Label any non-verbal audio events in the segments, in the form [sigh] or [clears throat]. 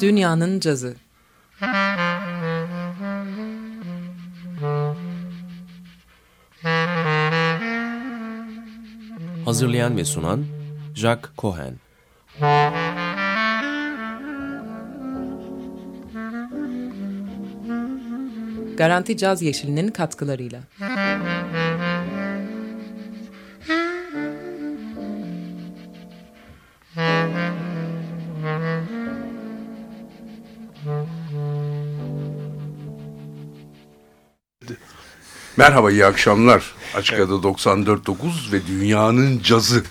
Dünyanın Cazı Hazırlayan ve sunan Jack Cohen Garanti Caz Yeşili'nin katkılarıyla. Merhaba, iyi akşamlar. Açık Ada 94.9 ve dünyanın cazı.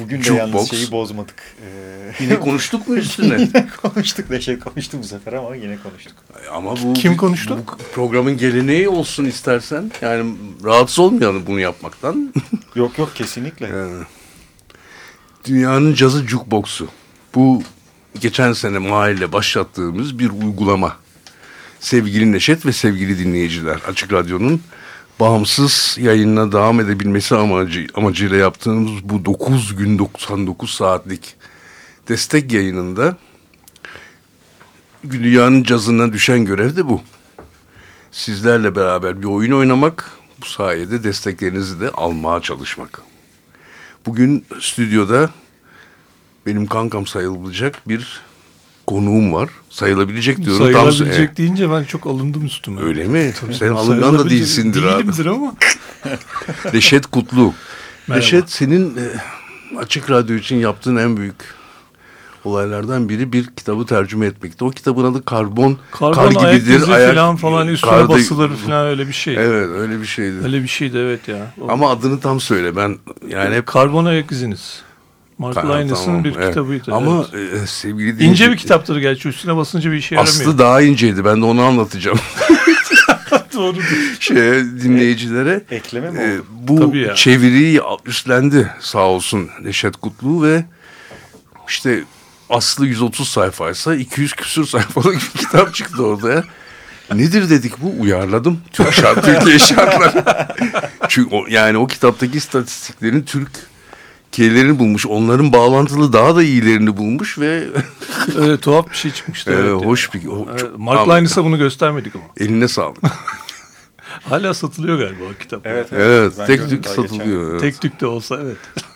Bugün de Jukebox. yalnız şeyi bozmadık. Ee, Yine konuştuk mu üstüne? [laughs] yine konuştuk. Neşet konuştu bu sefer ama yine konuştuk. Ama bu Kim konuştu? Bu programın geleneği olsun istersen. Yani rahatsız olmayalım bunu yapmaktan. [laughs] Yok yok kesinlikle. Yani, dünyanın cazı jukebox'u. Bu geçen sene mahalle başlattığımız bir uygulama. Sevgili Neşet ve sevgili dinleyiciler. Açık Radyo'nun bağımsız yayınına devam edebilmesi amacı, amacıyla yaptığımız bu 9 gün 99 saatlik destek yayınında dünyanın cazına düşen görev de bu. Sizlerle beraber bir oyun oynamak, bu sayede desteklerinizi de almaya çalışmak. Bugün stüdyoda benim kankam sayılabilecek bir konuğum var. Sayılabilecek diyorum. Tam- Sayılabilecek deyince ben çok alındım üstüme. Öyle mi? Sen Sayılabilecek- alıngan da değilsindir abi. Değilimdir ama. [laughs] Reşet Kutlu. Merhaba. Reşet senin e, açık radyo için yaptığın en büyük olaylardan biri bir kitabı tercüme etmekti. O kitabın adı Karbon, Karbon Kar gibidir. ayak- falan falan üstüne karda- basılır falan öyle bir şey. Evet öyle bir şeydi. Öyle bir şeydi evet ya. O- Ama adını tam söyle. Ben yani hep Karbon ayak iziniz. Mark Linus'ın tamam, bir evet. kitabıydı. Ama evet. e, sevgili İnce dinleyici- bir kitaptır gerçi üstüne basınca bir işe yaramıyor. Aslı daha inceydi. Ben de onu anlatacağım. [laughs] Doğrudur. Şeye, dinleyicilere. Ekleme mi Ee, oldu? bu Tabii ya. çeviriyi üstlendi sağ olsun Neşet Kutlu ve işte aslı 130 sayfaysa 200 küsür sayfalık bir kitap çıktı orada. Nedir dedik bu? Uyarladım. Türk şart, Türkiye şartları. [laughs] Çünkü o, yani o kitaptaki istatistiklerin Türk kelilerini bulmuş. Onların bağlantılı daha da iyilerini bulmuş ve [laughs] Öyle tuhaf bir şey çıkmıştı. e, evet hoş bir... o- Evet, çok- Mark Linus'a bunu göstermedik ama. Eline sağlık. [laughs] Hala satılıyor galiba o kitap. Evet, Evet, Ben tek tük satılıyor. evet. Tek tük de olsa evet. [laughs]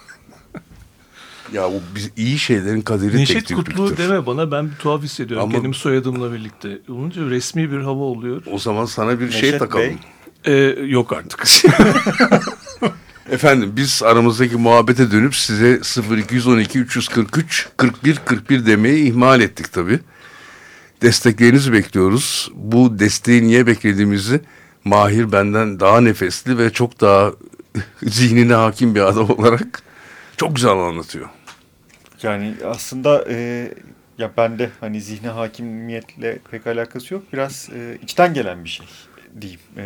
Ya o biz, iyi şeylerin kaderi tek Neşet tüklüktür. Kutlu deme bana ben bir tuhaf hissediyorum. Ama- Kendim soyadımla birlikte. Olunca resmi bir hava oluyor. O zaman sana bir şey Neşet takalım. Bey. Ee, yok artık. Efendim biz aramızdaki muhabbete dönüp size 0212 343 41 41 demeyi ihmal ettik tabi. Desteklerinizi bekliyoruz. Bu desteği niye beklediğimizi Mahir benden daha nefesli ve çok daha [laughs] zihnine hakim bir adam olarak çok güzel anlatıyor. Yani aslında e, ya bende hani zihne hakimiyetle pek alakası yok. Biraz e, içten gelen bir şey diyeyim. E,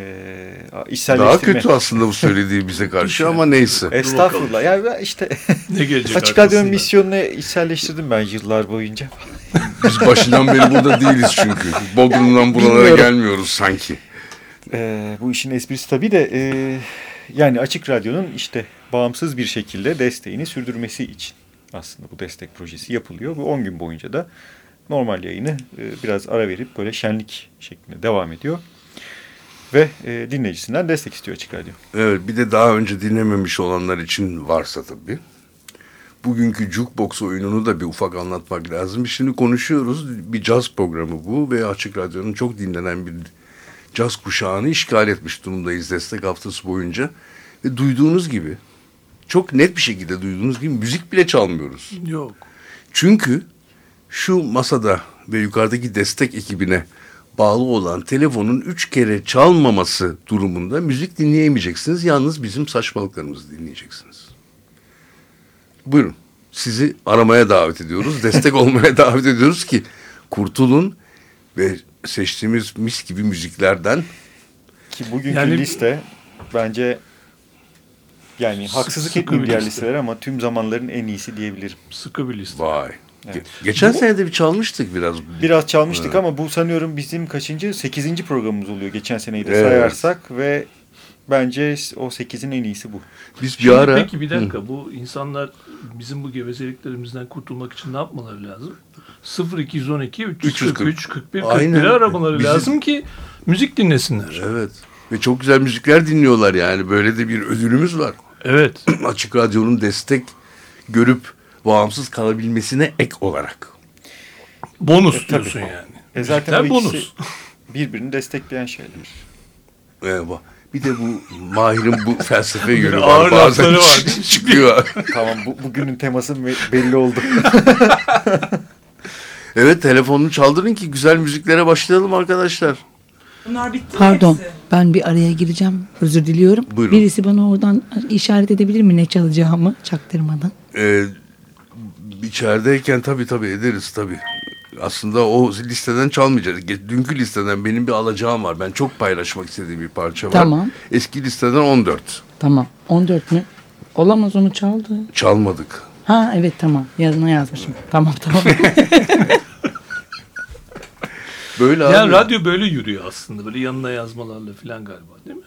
Daha içselleştirme. kötü aslında bu söylediği bize karşı ama neyse. Estağfurullah. Yani ben işte ne gelecek Açık Radyo'nun arkasında? misyonunu içselleştirdim ben yıllar boyunca. Biz başından beri burada değiliz çünkü. Bodrum'dan buralara bilmiyorum. gelmiyoruz sanki. Ee, bu işin esprisi tabii de e, yani Açık Radyo'nun işte bağımsız bir şekilde desteğini sürdürmesi için aslında bu destek projesi yapılıyor. Bu 10 gün boyunca da normal yayını e, biraz ara verip böyle şenlik şeklinde devam ediyor. Ve e, dinleyicisinden destek istiyor Açık Radyo. Evet bir de daha önce dinlememiş olanlar için varsa tabii. Bugünkü Jukebox oyununu da bir ufak anlatmak lazım. Şimdi konuşuyoruz. Bir caz programı bu ve Açık Radyo'nun çok dinlenen bir caz kuşağını işgal etmiş durumdayız destek haftası boyunca. Ve duyduğunuz gibi çok net bir şekilde duyduğunuz gibi müzik bile çalmıyoruz. Yok. Çünkü şu masada ve yukarıdaki destek ekibine bağlı olan telefonun üç kere çalmaması durumunda müzik dinleyemeyeceksiniz. Yalnız bizim saçmalıklarımızı dinleyeceksiniz. Buyurun. Sizi aramaya davet ediyoruz. Destek [laughs] olmaya davet ediyoruz ki kurtulun ve seçtiğimiz mis gibi müziklerden Ki bugünkü Yani- liste bence yani haksızlık etmeyeyim diğer liste. listeler ama tüm zamanların en iyisi diyebilirim. Sıkı bir liste. vay. Evet. Ge- Geçen sene de bir çalmıştık biraz. Biraz çalmıştık Evet. ama bu sanıyorum bizim kaçıncı? Sekizinci programımız oluyor geçen seneyi de Evet. sayarsak ve bence o 8'in en iyisi bu. Biz bir ara... peki bir dakika bu insanlar bizim bu gevezeliklerimizden kurtulmak için ne yapmaları lazım? 0212 343 41 41 Aynen. aramaları Bizim- lazım ki müzik dinlesinler. Evet. Ve çok güzel müzikler dinliyorlar yani. Böyle de bir ödülümüz var. Evet. [clears throat] Açık Radyo'nun destek görüp bağımsız kalabilmesine ek olarak. Bonus E, tabii. diyorsun yani. E zaten Müzikler bonus. birbirini destekleyen şeyler. Bu- bir de bu Mahir'in bu felsefe yönü [laughs] ağır var. Bazen lafları var. çık- [laughs] çıkıyor. tamam bu, bugünün teması belli oldu. [laughs] evet telefonunu çaldırın ki güzel müziklere başlayalım arkadaşlar. Bunlar bitti Pardon ben bir araya gireceğim. Özür diliyorum. Buyurun. Birisi bana oradan işaret edebilir mi ne çalacağımı çaktırmadan? Ee, içerideyken tabii tabii ederiz tabii. Aslında o listeden çalmayacağız. Dünkü listeden benim bir alacağım var. Ben çok paylaşmak istediğim bir parça var. Tamam. Eski listeden 14. Tamam 14 mü? Olamaz onu çaldı. Çalmadık. Ha evet tamam yazına yazmışım. Tamam tamam. [laughs] Böyle Yani abi. radyo böyle yürüyor aslında. Böyle yanına yazmalarla falan galiba değil mi?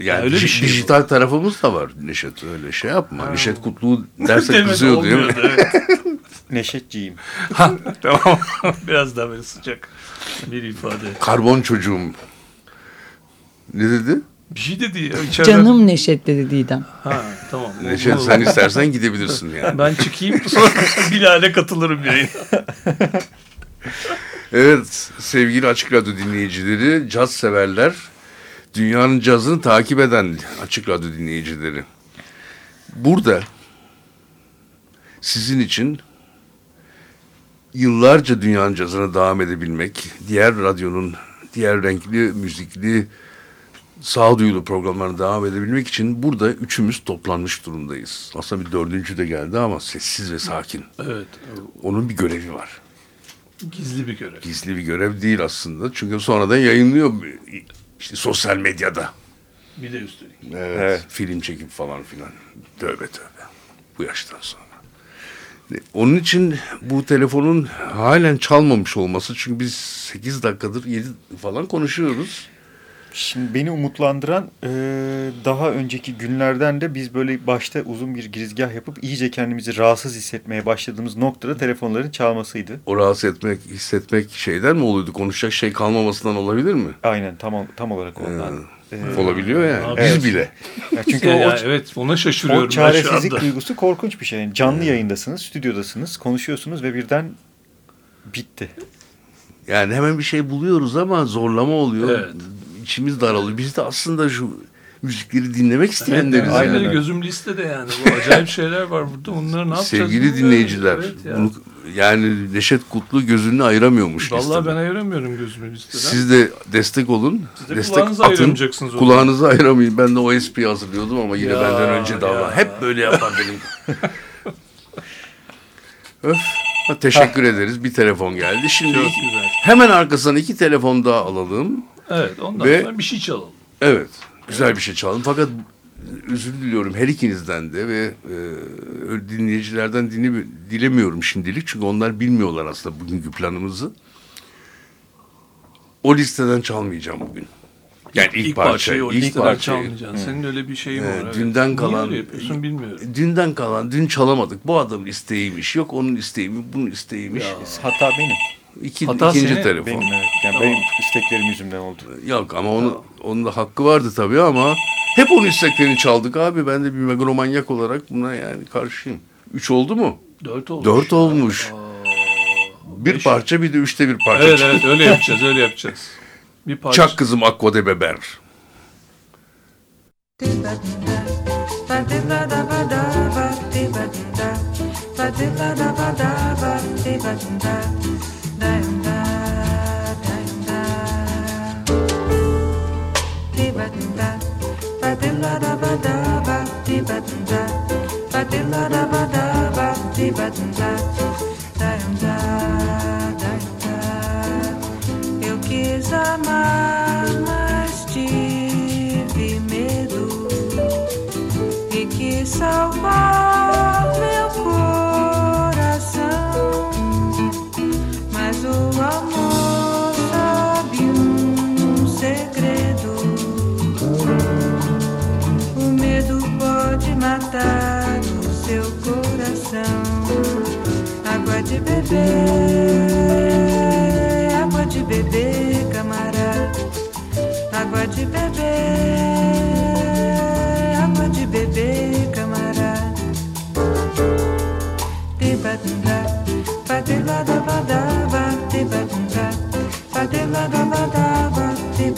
Yani öyle bir şey dijital tarafımız da var Neşet öyle şey yapma. Neşet Kutlu [laughs] derse kızıyor değil mi? olmuyordu, evet. [laughs] Neşetciyim. [laughs] tamam. Biraz daha böyle sıcak bir ifade. Karbon çocuğum. Ne dedi? Bir şey dedi ya içeriden. Canım Neşet dedi Didem. Ha tamam. Neşet sen istersen gidebilirsin yani. Ben çıkayım sonra [laughs] Bilal'e katılırım yayına. [laughs] Evet sevgili Açık Radyo dinleyicileri, caz severler, dünyanın cazını takip eden Açık Radyo dinleyicileri. Burada sizin için yıllarca dünyanın cazına devam edebilmek, diğer radyonun diğer renkli, müzikli, sağduyulu programlarına devam edebilmek için burada üçümüz toplanmış durumdayız. Aslında bir dördüncü de geldi ama sessiz ve sakin. Evet. Onun bir görevi var. Gizli bir görev. gizli bir görev değil aslında. Çünkü sonradan yayınlıyor işte sosyal medyada. Bir de üstelik. Evet, Evet. Film çekip falan filan. Tövbe tövbe. Bu yaştan sonra. Onun için bu telefonun halen çalmamış olması çünkü biz 8 dakikadır 7 falan konuşuyoruz. Şimdi beni umutlandıran e, daha önceki günlerden de biz böyle başta uzun bir girizgah yapıp iyice kendimizi rahatsız hissetmeye başladığımız noktada telefonların çalmasıydı. O rahatsız etmek, hissetmek şeyden mi oluyordu? Konuşacak şey kalmamasından olabilir mi? Aynen tam, tam olarak ondan. E, Olabiliyor yani. Abi, Biz evet. bile. ya çünkü Ya, o, ya, evet ona şaşırıyorum o çaresizlik duygusu korkunç bir şey. Yani canlı yayındasınız, stüdyodasınız, konuşuyorsunuz ve birden bitti. Yani hemen bir şey buluyoruz ama zorlama oluyor. Evet. İçimiz daralıyor. Biz de aslında şu müzikleri dinlemek isteyenleriz. Aynen yani. gözüm listede yani. Bu acayip şeyler var burada. Onları ne yapacağız? Sevgili dinleyiciler, Evet ya. bunu, yani Neşet Kutlu gözünü ayıramıyormuş Vallahi listeden. ben ayıramıyorum gözümü listeden. Siz de destek olun. Siz de destek kulağınızı atın. ayıramayacaksınız o Kulağınızı ayıramayın. Ben de o espriyi hazırlıyordum ama yine Ya, benden önce davran. ya. Hep böyle yapar benim. [laughs] Öf. Ha, Teşekkür ederiz. Bir telefon geldi. Şimdi Çok güzel. hemen arkasından iki telefon daha alalım. Evet ondan Ve- sonra bir şey çalalım. Evet. Güzel bir şey çalalım. Fakat özür diliyorum her ikinizden de ve e, dinleyicilerden dini, dilemiyorum şimdilik. Çünkü onlar bilmiyorlar aslında bugünkü planımızı. O listeden çalmayacağım bugün. Yani ilk, parçayı o ilk listeden parçayı. çalmayacaksın. Senin öyle bir şeyin Ee, var. evet. dünden Niye kalan- öyle yapıyorsun bilmiyorum. Dünden kalan, dün çalamadık. Bu adamın isteğiymiş. Yok onun isteğiymiş, bunun isteğiymiş. Hata benim. İki, Hata ikinci senin, telefon. Benim evet. Yani Tamam. benim isteklerim yüzümden oldu. Yok ama onu, onun da hakkı vardı tabii ama hep onun isteklerini çaldık abi. Ben de bir megalomanyak olarak buna yani karşıyım. Üç oldu mu? Dört olmuş. Dört olmuş. Bir beş. parça bir de üçte bir parça. Evet evet öyle yapacağız öyle yapacağız. Bir parça. Çak kızım Aqua de Beber. mountains I beber, água de beber, camarada. Água de beber, água de beber, camarada. Te batunda, bate lá da badaba, te batunda, bate lá da badaba, te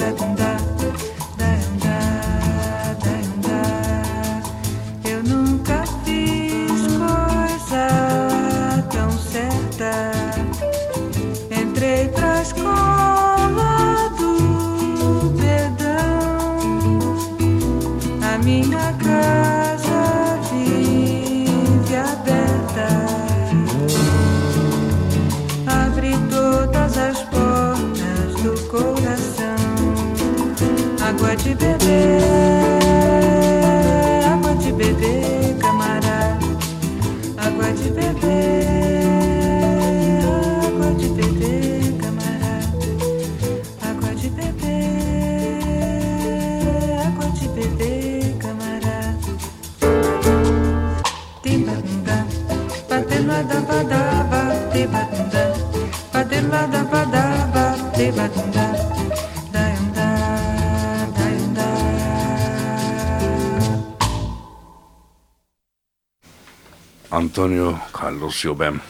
Antonio Carlos Jobim.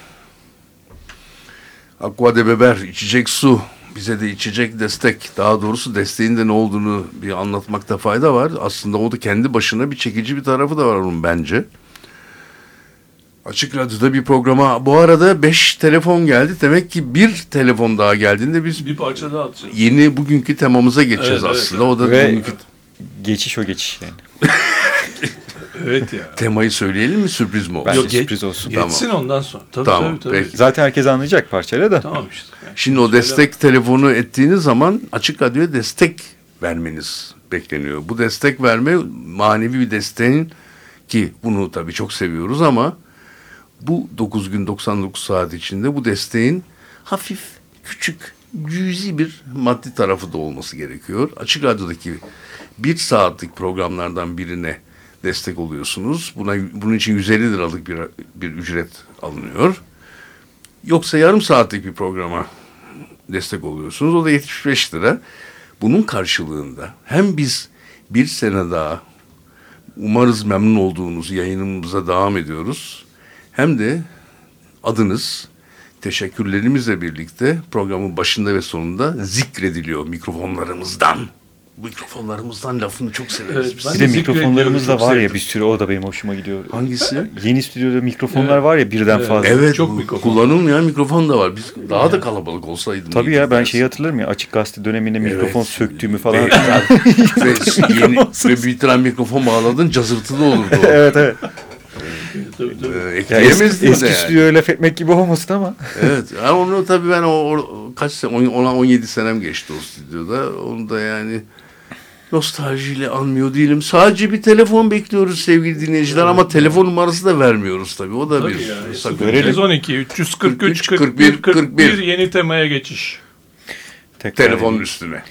Aqua de Beber, içecek su. Bize de içecek destek. Daha doğrusu desteğin de ne olduğunu bir anlatmakta fayda var. Aslında o da kendi başına bir çekici bir tarafı da var onun bence. Açık Radyo'da bir programa bu arada 5 telefon geldi. Demek ki bir telefon daha geldiğinde biz Bir parça daha atacağız. yeni bugünkü temamıza geçeceğiz Evet, evet, aslında. O da Ve bugünkü geçiş o geçiş yani. [laughs] Evet ya. temayı söyleyelim mi sürpriz mi olsun? Yok, sürpriz olsun. Geçsin ondan sonra. Tabii Tamam, tabii tabii. peki. Zaten herkes anlayacak parçayla da. Tamam işte. Yani Şimdi o söyle- destek telefonu ettiğiniz zaman açık radyoya destek vermeniz bekleniyor. Bu destek verme manevi bir desteğin ki bunu tabii çok seviyoruz ama bu 9 gün 99 saat içinde bu desteğin hafif küçük cüzi bir maddi tarafı da olması gerekiyor. Açık radyodaki bir saatlik programlardan birine destek oluyorsunuz. Buna bunun için 150 liralık bir bir ücret alınıyor. Yoksa yarım saatlik bir programa destek oluyorsunuz. O da 75 lira. Bunun karşılığında hem biz bir sene daha umarız memnun olduğunuz yayınımıza devam ediyoruz. Hem de adınız teşekkürlerimizle birlikte programın başında ve sonunda zikrediliyor mikrofonlarımızdan. Mikrofonlarımızdan lafını çok severiz Evet, Bir de mikrofonlarımız da var ya bir sürü o da benim hoşuma gidiyor. Hangisi? [laughs] Yeni stüdyoda mikrofonlar Evet. var ya birden Evet. fazla. Evet, Çok mikrofon. kullanılmayan mikrofon da var. Biz daha da kalabalık olsaydı. Tabii ya ben şeyi hatırlarım ya açık gazete döneminde mikrofon Evet. söktüğümü falan. [laughs] Ve, ve, yeni, ve tane mikrofon bağladın cazırtılı olurdu [laughs] evet evet. Tabii, tabii. Ee, Ya ekleyemezdin eski, eski yani. stüdyoya laf etmek gibi olmasın ama. Evet. Yani onu tabii ben o, o kaç sene, on- ona 17 senem geçti o stüdyoda. Onu da yani nostaljiyle anmıyor değilim. Sadece bir telefon bekliyoruz sevgili dinleyiciler ama telefon numarası da vermiyoruz tabii. O da Tabii bir yani. sakınca. Verelim. 112, 343, 41, 41, 41 41. yeni temaya geçiş. Tekrar Telefonun edeyim. üstüne.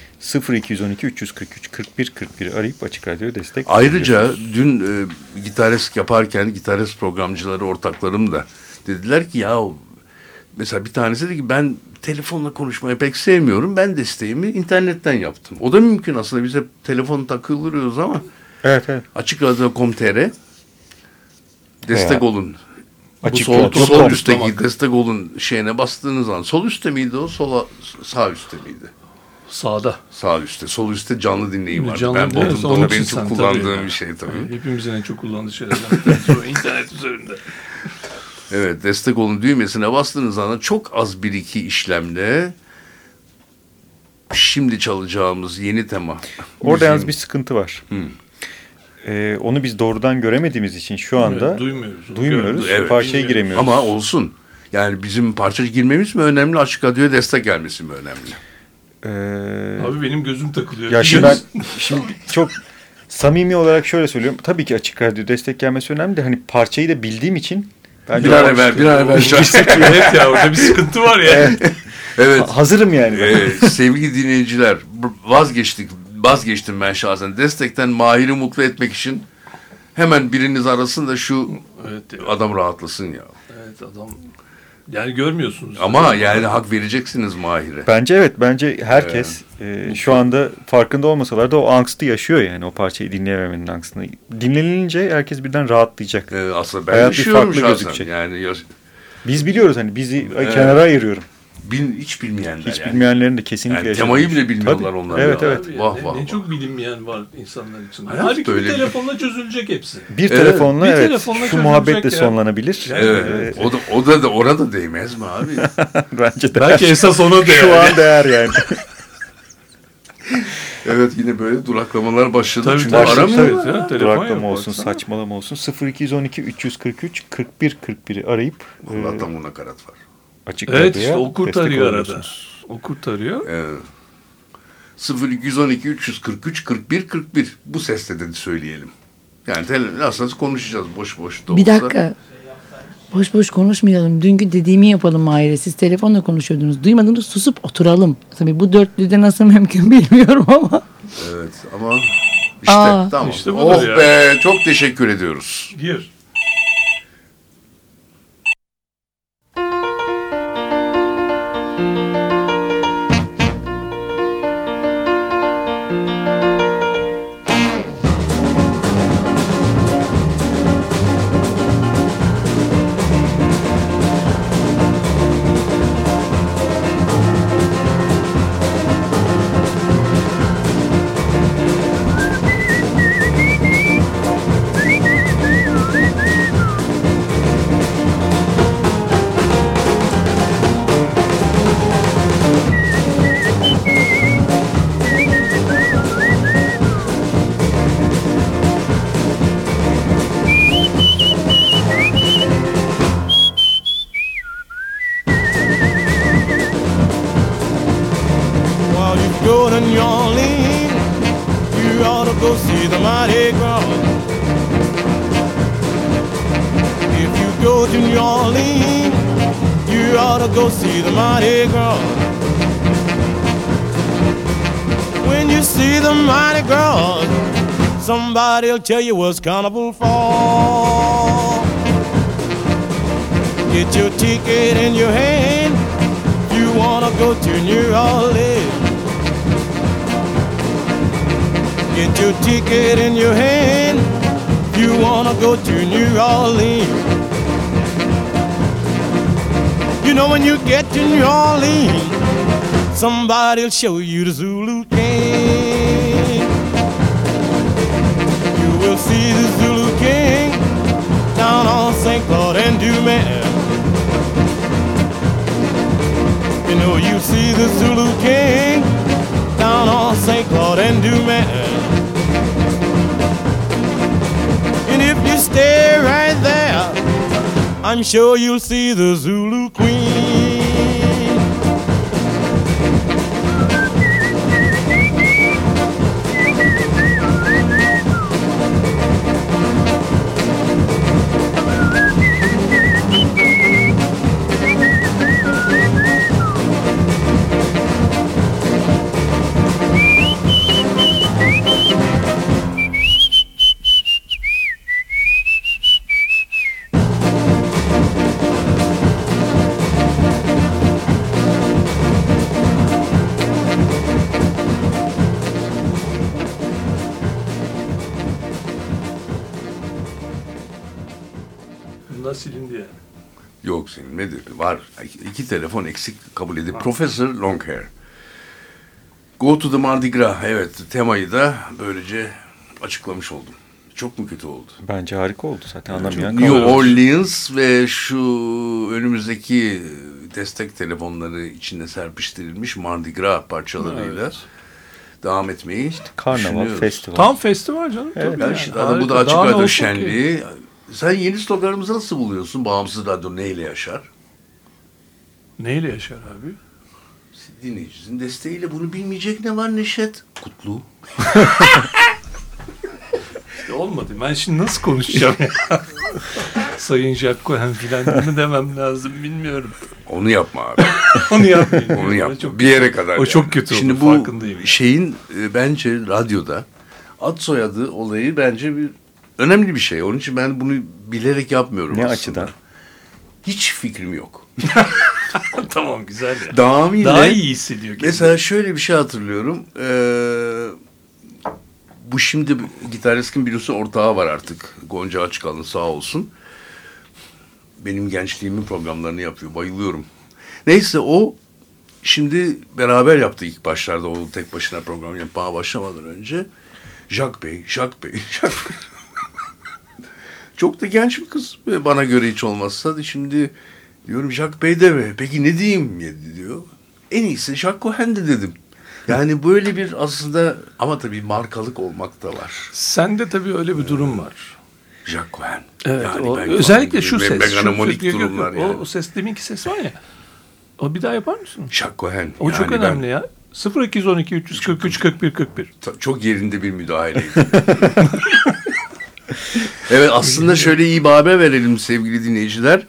0212 343 41 41 arayıp açık radyoya destek Ayrıca dün e, gitarist yaparken gitarist programcıları ortaklarım da dediler ki ya mesela bir tanesi dedi ki ben telefonla konuşmayı pek sevmiyorum. Ben desteğimi internetten yaptım. O da mümkün aslında. Biz hep telefon takılıyoruz ama Evet evet. açıkradyo.com.tr destek Veya olun. Bu Açık sol, radyo sol üstteki destek olun şeyine bastığınız zaman sol üstte miydi o sola sağ üstte miydi? Sağda. Sağ üstte. Sol üstte canlı dinleyim var. Canlı ben Bodrum'da o benim çok tabii kullandığım yani. bir şey tabii. Hepimizin en çok kullandığı şeylerden bir tanesi o. internet üzerinde. Evet destek olun düğmesine bastığınız zaman çok az bir iki işlemle şimdi çalacağımız yeni tema. Orada yalnız bir sıkıntı var. Ee, onu biz doğrudan göremediğimiz için şu anda Evet, duymuyoruz. duymuyoruz. Evet. Parçaya giremiyoruz. Ama olsun. Yani bizim parça girmemiz mi önemli, açık radyoya destek gelmesi mi önemli? Ee, Abi benim gözüm takılıyor. ya şimdi ben [laughs] şimdi çok samimi olarak şöyle söylüyorum. Tabii ki açık radyo destek gelmesi önemli de hani parçayı da bildiğim için bence Bir an evvel, bir an evvel. evet ya orada bir sıkıntı var ya. evet. Ha- hazırım yani. Ee, sevgili dinleyiciler vazgeçtik vazgeçtim ben şahsen destekten Mahir'i mutlu etmek için Hemen biriniz arasın da şu Evet, adam rahatlasın ya. evet adam yani görmüyorsunuz. Ama yani hak vereceksiniz Mahir'e. Bence evet bence herkes e, şu anda farkında olmasalar da o angstı yaşıyor yani o parçayı dinleyememenin angstını. Dinlenilince herkes birden rahatlayacak. Ee, aslında ben Hayat bir yaşıyorum farklı şahsen. gözükecek. Yani yaş- Biz biliyoruz hani bizi Evet. kenara ayırıyorum. Bil, hiç bilmeyenler Hiç yani. bilmeyenlerin de kesinlikle Yani temayı bile şey. bilmiyorlar Tabii. onlar Evet ya. evet. Vah, ne, vah, ne vah. çok bilinmeyen var insanlar için. Hayat Halbuki böyle bir telefonla çözülecek hepsi. Bir Evet. telefonla Bir evet telefonla şu muhabbetle ya. sonlanabilir. Evet. O da o da, da orada değmez mi abi? [laughs] Bence de. Belki esas ona değer. şu an değer yani. [laughs] evet yine böyle duraklamalar başladı. Tabii, Çünkü tabii. aramıyorlar. Tabii, Duraklama yok, olsun, baksana. saçmalama olsun. 0212 343 41 41'i arayıp e, Allah'tan buna karat var. Açık Evet radyoya işte o kurtarıyor arada. O kurtarıyor. Evet. 0212 343 41 41 bu sesle de söyleyelim. Yani aslında konuşacağız boş boş da Bir olsa. dakika. Boş boş konuşmayalım. Dünkü dediğimi yapalım Mahir'e. Siz telefonla konuşuyordunuz. Duymadınız susup oturalım. Tabii bu dörtlüde nasıl [laughs] mümkün bilmiyorum ama. Evet ama işte Aa. tamam. İşte oh ya. be çok teşekkür ediyoruz. Gir. Somebody'll tell you what's carnival for. Get your ticket in your hand you wanna go to New Orleans. Get your ticket in your hand. You wanna go to New Orleans. You know when you get to New Orleans, somebody'll show you the Zulu see the Zulu King down on St. Claude and Dumas. You know you see the Zulu King down on St. Claude and Dumas. And if you stay right there, I'm sure you'll see the Zulu İki telefon eksik kabul edip. Professor Longhair. Go to the Mardi Gras. Evet temayı da böylece açıklamış oldum. Çok mu kötü oldu? Bence harika oldu zaten anlamayan New kalır. Orleans ve şu önümüzdeki destek telefonları içinde serpiştirilmiş Mardi Gras parçalarıyla devam etmeyi Karnaval, düşünüyoruz. festival. Tam festival canım. Evet. tabii Ya yani. işte adam bu da açık radyo olsun ki? şenliği. Sen yeni sloganımızı nasıl buluyorsun? Bağımsız radyo neyle yaşar? Neyle yaşar abi? Dinleyicisinin desteğiyle bunu bilmeyecek ne var Neşet? Kutlu. İşte olmadı. Ben şimdi nasıl konuşacağım ya? [laughs] Sayın Jack Cohen filan mı demem lazım bilmiyorum. Onu yapma abi. [laughs] Onu yapmayayım. Onu O yapma. çok- bir yere kadar. o çok kötü Şimdi oldu, bu farkındayım. şeyin e, bence radyoda ad soyadı olayı bence bir önemli bir şey. Onun için ben bunu bilerek yapmıyorum Ne aslında. açıdan? Hiç fikrim yok. [laughs] [laughs] tamam güzel ya. Devamıyla Daha iyi hissediyor kendini. Mesela şöyle bir şey hatırlıyorum. Ee, bu şimdi gitaristin birisi ortağı var artık. Gonca Açıkalın sağ olsun. Benim gençliğimin programlarını yapıyor. Bayılıyorum. Neyse o şimdi beraber yaptı ilk başlarda o tek başına program yapmaya başlamadan önce. Jacques Bey, Jacques Bey, [laughs] Jacques Bey. Çok da genç bir kız bana göre hiç olmazsa. Şimdi diyorum Jacques Bey de mi? Peki ne diyeyim diyor. En iyisi Jacques Cohen de dedim. Yani böyle bir aslında ama tabii markalık olmak da var. Sende tabii öyle bir durum var. Jacques Cohen. Evet. Yani o, ben özellikle şu ses. Meganomonik durumlar yok. yani. O, o ses deminki ses var ya. O bir daha yapar mısın? Jacques Cohen. O çok Yani ben önemli ya. 0212 343 41 41. ta- çok yerinde bir müdahaleydi. [laughs] evet aslında şöyle iyi verelim sevgili dinleyiciler.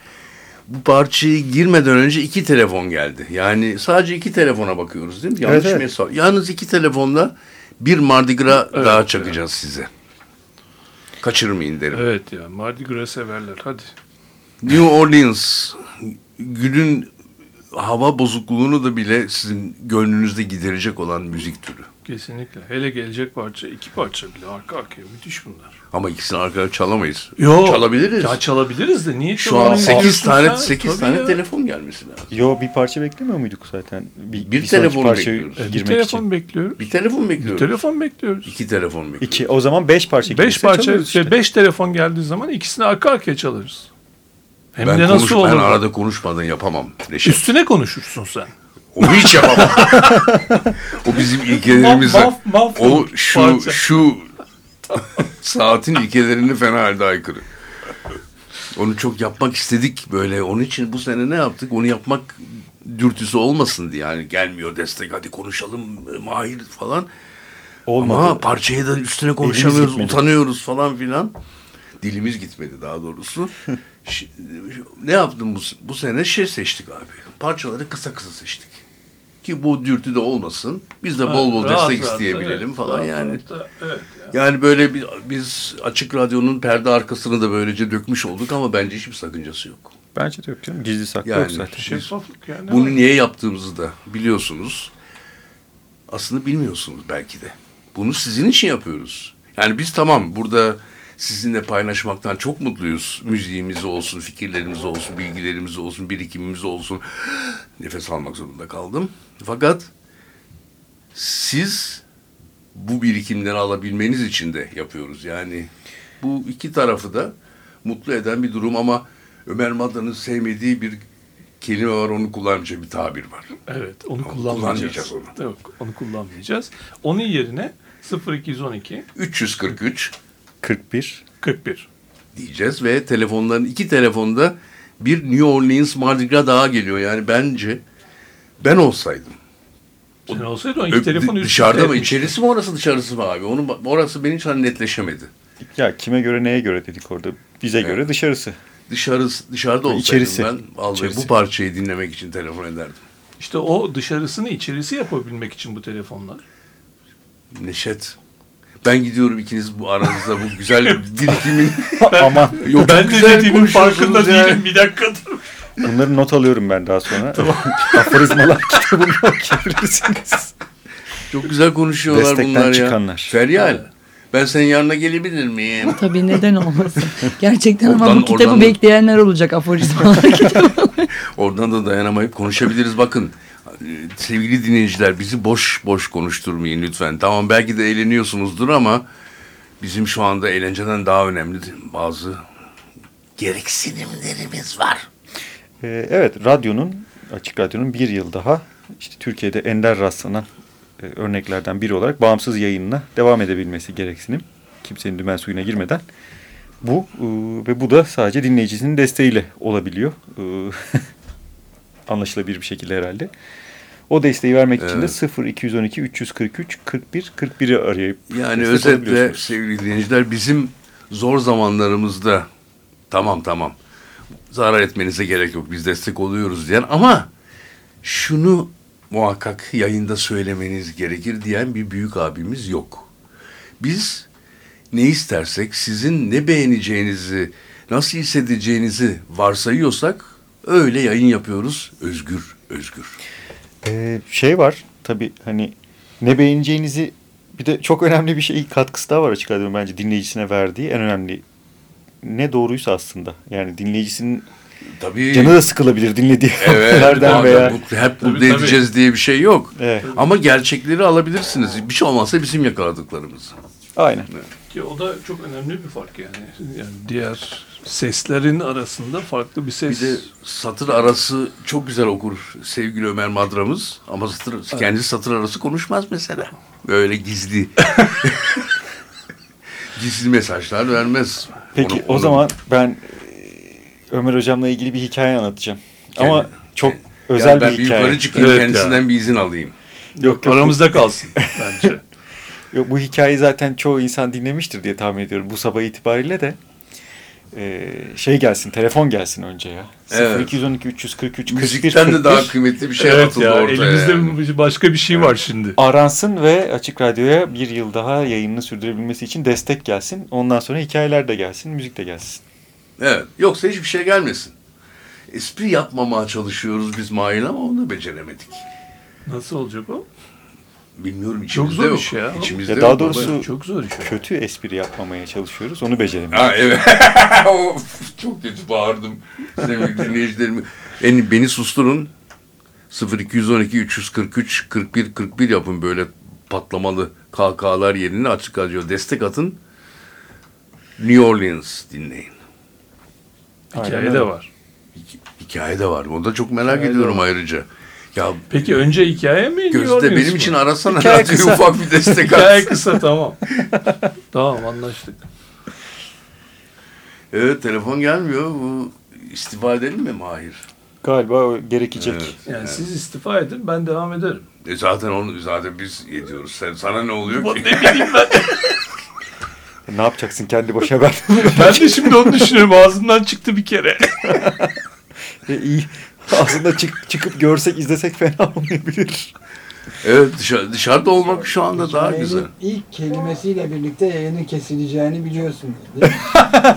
Bu parçayı girmeden önce iki telefon geldi. Yani sadece iki telefona bakıyoruz değil mi? Yanlış Evet, mı evet. hesap? Yalnız iki telefonla bir Mardi Gras Evet, daha evet. çakacağız size. Kaçırmayın derim. Evet ya Mardi Gras severler. Hadi. New Orleans günün hava bozukluğunu da bile sizin gönlünüzde giderecek olan müzik türü. Kesinlikle. Hele gelecek parça, iki parça bile arka arkaya müthiş bunlar. Ama ikisini arkaya çalamayız. Yo. Çalabiliriz. Ya çalabiliriz de niye Şu an çalamayız 8 diyorsun tane sen? 8 Tabii tane ya. telefon gelmesi lazım. Yo bir parça beklemiyor muyduk zaten? Bir, Bir telefonu parçayı bekliyoruz. E, bir girmek telefon için. bekliyoruz. Bir telefon bekliyoruz. Telefon bekliyoruz. İki telefon bekliyoruz. İki. O zaman beş parça Beş parça, işte. beş telefon geldiği zaman ikisini arka arkaya çalarız. Hem ben, de konuş, nasıl olur? ben arada konuşmadan yapamam. Neşet. Üstüne konuşursun sen. Onu hiç yapamam. o bizim ilkelerimizden. Maf- maf- o şu parça. şu saatin ilkelerine fena halde aykırı. Onu çok yapmak istedik böyle. Onun için bu sene ne yaptık? Onu yapmak dürtüsü olmasın diye. Yani gelmiyor destek hadi konuşalım Mahir falan. Olmadı. Ama parçayı da üstüne konuşamıyoruz, utanıyoruz falan filan. Dilimiz gitmedi daha doğrusu. [laughs] Ne yaptım bu, bu sene? Şey seçtik abi. Parçaları kısa kısa seçtik. Ki bu dürtü de olmasın. Biz de bol bol Rahat destek rahat, isteyebilelim evet, falan rahat yani. rahat evet. ya. Yani böyle bir, biz Açık Radyo'nun perde arkasını da böylece dökmüş olduk ama bence hiçbir sakıncası yok. Bence de yok canım. Gizli saklı Yani yok zaten. Şeffaflık yani. Bunu niye yaptığımızı da biliyorsunuz. Aslında bilmiyorsunuz belki de. Bunu sizin için yapıyoruz. Yani biz tamam burada sizinle paylaşmaktan çok mutluyuz. Müziğimiz olsun, fikirlerimiz olsun, bilgilerimiz olsun, birikimimiz olsun. Nefes almak zorunda kaldım. Fakat siz bu birikimleri alabilmeniz için de yapıyoruz. Yani bu iki tarafı da mutlu eden bir durum ama Ömer Madra'nın sevmediği bir kelime var onu kullanmayacağı bir tabir var. Evet onu kullanmayacağız kullanmayacağız. onu. Yok onu kullanmayacağız. Onun yerine 0212 343 41. 41. diyeceğiz ve telefonların iki telefonda bir New Orleans Mardi Gras daha geliyor. Yani bence ben olsaydım. Sen olsaydı o iki telefon dışarıda mı? İçerisi mi orası dışarısı mı abi? Onun, orası benim için netleşemedi. Ya kime göre neye göre dedik orada. Bize göre dışarısı. Dışarısı, dışarıda olsaydım İçerisi. ben vallahi İçerisi. bu parçayı dinlemek için telefon ederdim. İşte o dışarısını içerisi yapabilmek için bu telefonlar. Neşet. Ben gidiyorum ikiniz bu aranızda bu güzel [laughs] birikimin. Ama [laughs] Yok, ben de dediğimin farkında konuşuyorsunuz ya. değilim. Bir dakika dur. bunları not alıyorum ben daha sonra. [laughs] Aforizmalar kitabını okuyabilirsiniz. Çok güzel konuşuyorlar Destekten bunlar ya. çıkanlar. Feryal. Ben senin yanına gelebilir miyim? Tabii neden olmasın. Gerçekten ama Oradan- bu kitabı bekleyenler olacak aforizmalar kitabı. Oradan da dayanamayıp konuşabiliriz. Bakın sevgili dinleyiciler bizi boş boş konuşturmayın lütfen. Tamam belki de eğleniyorsunuzdur ama bizim şu anda eğlenceden daha önemli bazı gereksinimlerimiz var. Ee, evet radyonun açık radyonun bir yıl daha işte Türkiye'de ender rastlanan e, örneklerden biri olarak bağımsız yayınına devam edebilmesi gereksinim. Kimsenin dümen suyuna girmeden. Bu e, ve bu da sadece dinleyicisinin desteğiyle olabiliyor. E, [laughs] anlaşılabilir bir şekilde herhalde. O desteği vermek için de 0212 343 41 41'i arayıp Yani özetle sevgili dinleyiciler bizim zor zamanlarımızda tamam tamam zarar etmenize gerek yok biz destek oluyoruz diyen ama şunu muhakkak yayında söylemeniz gerekir diyen bir büyük abimiz yok. Biz ne istersek, sizin ne beğeneceğinizi, nasıl hissedeceğinizi varsayıyorsak öyle yayın yapıyoruz. Özgür, özgür. Ee, şey var tabii hani ne beğeneceğinizi bir de çok önemli bir şey katkısı daha var açık radyo'nun bence dinleyicisine verdiği en önemli ne doğruysa aslında. Yani dinleyicisinin Tabii. canı da sıkılabilir dinlediği Evet, [laughs] bazen veya bu- hep mutlu edeceğiz diye bir şey yok. Evet. Ama gerçekleri alabilirsiniz. Bir şey olmazsa bizim yakaladıklarımız. Aynen. Ki o da çok önemli bir fark yani. Yani diğer seslerin arasında farklı bir Bir ses. de satır arası çok güzel okur sevgili Ömer Madramız. Ama satır, kendi satır arası konuşmaz mesela. Böyle gizli. [laughs] gizli mesajlar vermez. Peki Onu- o onu- zaman ben e, Ömer hocamla ilgili bir hikaye anlatacağım. Ama Yani- çok Yani özel ben bir bir hikaye. yukarı çıkayım Evet kendisinden bir izin alayım. Yok, yok, Aramızda kalsın bence. [laughs] Yok bu hikayeyi zaten çoğu insan dinlemiştir diye tahmin ediyorum. Bu sabah itibariyle de e, şey gelsin, telefon gelsin önce ya. Evet. 0212 343 41 Müzikten de daha 41 kıymetli bir şey evet atıldı ya ortaya. elimizde yani. başka bir şey var şimdi. aransın ve Açık Radyo'ya bir yıl daha yayınını sürdürebilmesi için destek gelsin. Ondan sonra hikayeler de gelsin, müzik de gelsin. Evet. Yoksa hiçbir şey gelmesin. Espri yapmamaya çalışıyoruz biz Mahir ama onu beceremedik. Nasıl olacak o? Bilmiyorum içimizde zor yok. iş ya. İçimizde Ya daha yok doğrusu-. Çok zor iş. Kötü espri yapmamaya çalışıyoruz, onu beceremiyoruz. Ha evet. [laughs] Çok kötü bağırdım sevgili dinleyicilerim. Beni, beni susturun. 0212 343 41 41 yapın böyle patlamalı kahkahalar yerine açık radyo destek atın. New Orleans dinleyin. Hikaye de var. Hik- Hikaye de var. Onu da çok merak Hikaye ediyorum var. ayrıca. Ya Peki önce hikaye mi? Gözde benim için arasana Hikaye radyoyu kısa. ufak bir destek Hikaye kısa tamam. [laughs] tamam anlaştık. Evet telefon gelmiyor. Bu istifa edelim mi Mahir? Galiba gerekecek. Evet. Yani siz istifa edin ben devam ederim. E zaten onu zaten biz ediyoruz. Sen sana ne oluyor Bu- ki? ne bileyim ben. Ne yapacaksın kendi başına ben? ben de şimdi onu düşünüyorum. Ağzımdan çıktı bir kere. E, iyi. [laughs] Aslında çık, çıkıp görsek, izlesek fena olmayabilir. Evet dışarı, dışarıda olmak şu anda daha Hikayenin güzel. ilk kelimesiyle birlikte yayının kesileceğini biliyorsunuz. değil mi? [laughs]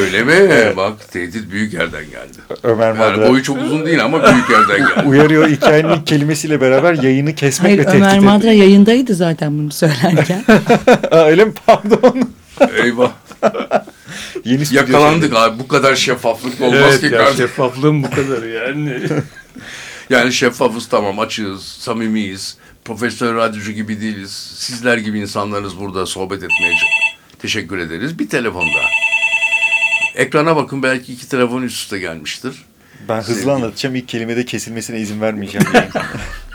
Öyle mi? Bak tehdit büyük yerden geldi. Ömer Yani Madra boyu çok uzun değil ama büyük yerden [laughs] geldi. uyarıyor hikayenin ilk kelimesiyle beraber yayını kesmek Hayır ve tehdit Ömer ediyor. Madra yayındaydı zaten bunu söylerken. Aa, öyle mi? Pardon. Eyvah. Yeni Yakalandık abi. Bu kadar şeffaflık olmaz evet ki ya kardeşim. şeffaflığım bu kadar yani. [laughs] Yani şeffafız tamam açığız, samimiyiz. Profesyonel radyocu gibi değiliz. Sizler gibi insanlarız burada sohbet etmeye teşekkür ederiz. Bir telefon daha. Ekrana bakın belki iki telefon üst üste gelmiştir. Ben hızlı Sevgili. anlatacağım. İlk kelimede kesilmesine izin vermeyeceğim. yani. [laughs]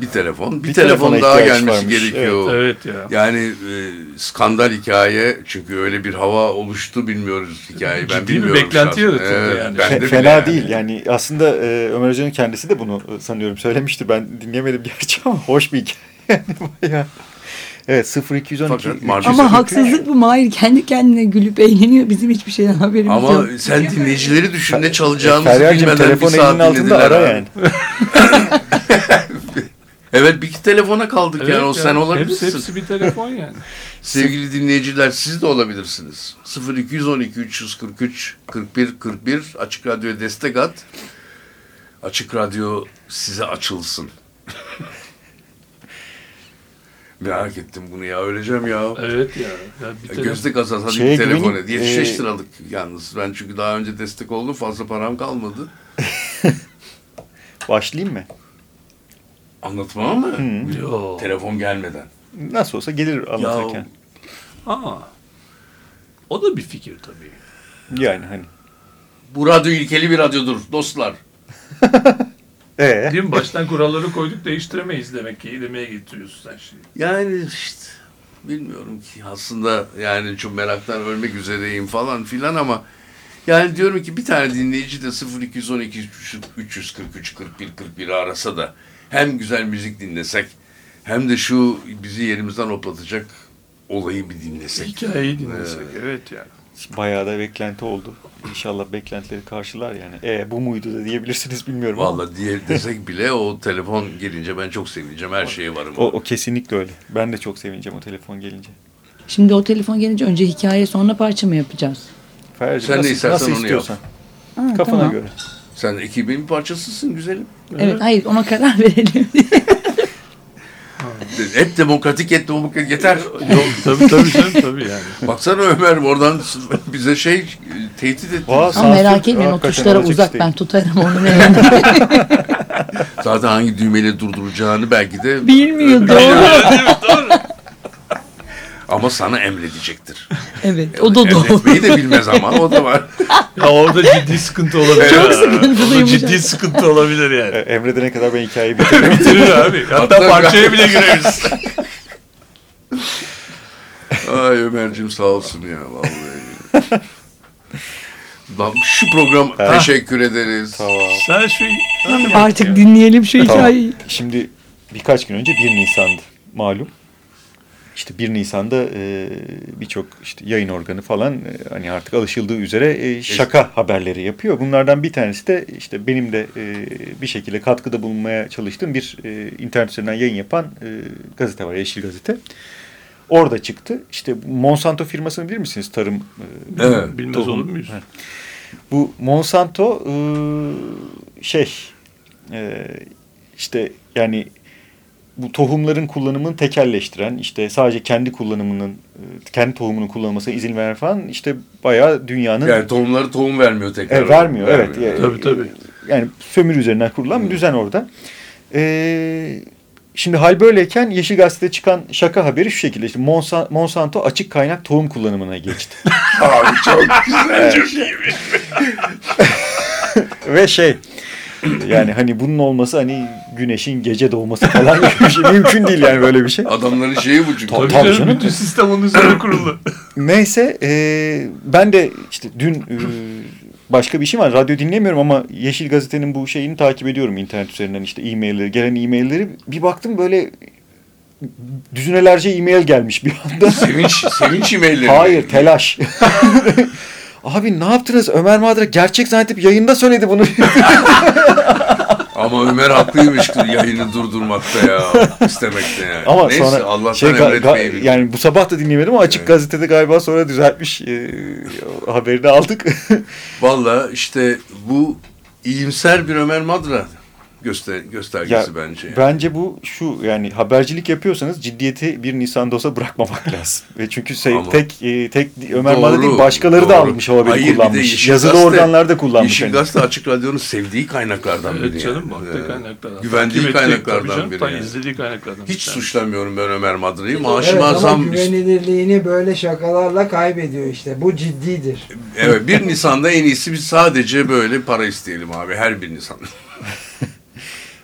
Bir telefon. Bir, Bir telefon daha gelmesi varmış. gerekiyor. evet ya. Yani e, skandal hikaye çünkü öyle bir hava oluştu bilmiyoruz hikayeyi. Ben Ciddi bir bilmiyorum. beklenti yaratıldı yani. ben de Fena yani. değil. Yani aslında e, Ömer Hoca'nın kendisi de bunu e, sanıyorum söylemiştir. Ben dinlemedim gerçi ama [laughs] hoş bir hikaye. Yani [laughs] bayağı. Evet 0212 Fakat Ama haksızlık bu Mahir kendi kendine gülüp eğleniyor. Bizim hiçbir şeyden haberimiz Ama yok. sen dinleyicileri düşün ne çalacağımızı Feryal'cim bilmeden telefon bir saat elinin altında ara yani. [laughs] Evet bir iki telefona kaldık Evet yani o ya, sen olabilirsin. Hepsi, hepsi bir telefon yani. [laughs] Sevgili dinleyiciler siz de olabilirsiniz. 0212 343 41 41 Açık Radyo'ya destek at. Açık Radyo size açılsın. [laughs] Merak ettim bunu ya öleceğim ya. Evet ya. ya bir Gözde kazas hadi Şeye bir telefon et. Yetmiş e, liralık yalnız. Ben çünkü daha önce destek oldum fazla param kalmadı. [laughs] Başlayayım mı? Anlatmam mı? Yo. Telefon gelmeden. Nasıl olsa gelir anlatırken. Aa. O da bir fikir tabii. Yani hani. Bu radyo ilkeli bir radyodur dostlar. [laughs] Ee, Değil mi? Baştan kuralları koyduk değiştiremeyiz demek ki. demeye getiriyorsun sen şimdi. Yani işte bilmiyorum ki aslında yani çok meraktan ölmek üzereyim falan filan ama yani diyorum ki bir tane dinleyici de 0212 343 41 41 arasa da hem güzel müzik dinlesek hem de şu bizi yerimizden hoplatacak olayı bir dinlesek. Hikayeyi dinlesek. Evet yani. bayağı da beklenti oldu. İnşallah beklentileri karşılar yani. E bu muydu da diyebilirsiniz bilmiyorum ama. Vallahi diye desek bile o telefon gelince ben çok sevineceğim. Her şeye varım. O, o kesinlikle öyle. Ben de çok sevineceğim o telefon gelince. Şimdi o telefon gelince önce hikaye sonra parça mı yapacağız? Ferdi, Sen ne nasıl, istersen nasıl onu yap. istiyorsan. Ha, Kafana tamam. göre. Sen ekibin parçasısın güzelim. Evet hayır ona karar verelim. [laughs] Hep demokratik, hep demokratik yeter. Yok tabii tabii canım tabii yani. Baksana Ömer oradan bize şey tehdit etti. Ama merak etmeyin o tuşlara uzak iş ben değil. tutarım onu ne [laughs] Zaten hangi düğmeyle durduracağını belki de Bilmiyor doğru. [laughs] ama sana emredecektir. evet o da doğru. Emretmeyi de bilmez ama o da var. [laughs] Ya orada ciddi sıkıntı olabilir. Çok sıkıntılıymış. Ciddi sıkıntı olabilir yani. E, Emredene kadar ben hikayeyi [laughs] bitiririm. Bitirir abi. Hatta Hatta- parçaya bile [laughs] gireriz. Ay Ömer'cim sağ olsun ya vallahi. Lan şu program teşekkür ederiz. tamam. Sen şu... Artık dinleyelim şu Tamam. hikayeyi. Şimdi birkaç gün önce 1 Nisan'dı malum. İşte 1 Nisan'da e, birçok işte yayın organı falan e, hani artık alışıldığı üzere e, şaka haberleri yapıyor. Bunlardan bir tanesi de işte benim de e, bir şekilde katkıda bulunmaya çalıştığım bir e, internet üzerinden yayın yapan e, gazete var Yeşil Gazete. Orada çıktı. İşte Monsanto firmasını bilir misiniz? Tarım e, Evet. Bilmez tohum- olur muyuz? Evet. Bu Monsanto e, şey e, işte yani bu tohumların kullanımını tekelleştiren işte sadece kendi kullanımının e, kendi tohumunun kullanılmasına izin veren falan işte bayağı dünyanın Yani tohumları tohum vermiyor tekrar. e, vermiyor evet Vermiyor. Yani- Tabii, tabii. yani sömürü üzerinden kurulan bir düzen orada. E, şimdi hal böyleyken Yeşil Gazete'de çıkan şaka haberi şu şekilde işte Monsa- Monsanto açık kaynak tohum kullanımına geçti. [laughs] Abi çok güzel çok iyiymiş. [laughs] Ve şey [clears throat] yani hani bunun olması hani güneşin gece doğması falan gibi bir şey mümkün değil yani böyle bir şey. Adamların şeyi bu çünkü. Tabii Tabii canım, bütün sistem onun üzerine kurulu. [clears throat] Neyse e, ben de işte dün e, başka bir işim var radyo dinlemiyorum ama Yeşil Gazete'nin bu şeyini takip ediyorum internet üzerinden işte e-mailleri gelen e-mailleri bir baktım böyle düzinelerce e-mail gelmiş bir anda. Sevinç, sevinç e-mailleri. Hayır telaş. [laughs] Abi ne yaptınız Ömer Madra gerçek zannedip yayında söyledi bunu. [laughs] Ama Ömer haklıymış yayını durdurmakta ya. istemekte yani. Ama Neyse sonra Allah'tan şey, bildim. yani bu sabah da dinlemedim ama açık gazetede galiba sonra düzeltmiş e, haberini aldık. [laughs] Valla işte bu iyimser bir Ömer Madra göster göstergesi Ya, bence. Bence bu şu yani habercilik yapıyorsanız ciddiyeti bir Nisan'da olsa [laughs] bırakmamak lazım. Ve çünkü se- Ama- tek e, tek Ömer Doğru, değil başkaları da doğru. almış o haberi Hayır, bir kullanmış. Yazılı Gazete- organlar da kullanmış. Yeşil hani. Gazete Açık Radyo'nun sevdiği kaynaklardan biri. Evet canım yani. baktığı Ee, kaynaklardan. Güvendiği Takip kaynaklardan canım, biri. yani. izlediği kaynaklardan. Hiç bir suçlamıyorum ben Ömer Madra'yı. Evet Maaşıma ama zam... güvenilirliğini böyle şakalarla kaybediyor işte. Bu ciddidir. Evet 1 Nisan'da en iyisi biz sadece böyle para isteyelim abi her 1 Nisan. [laughs]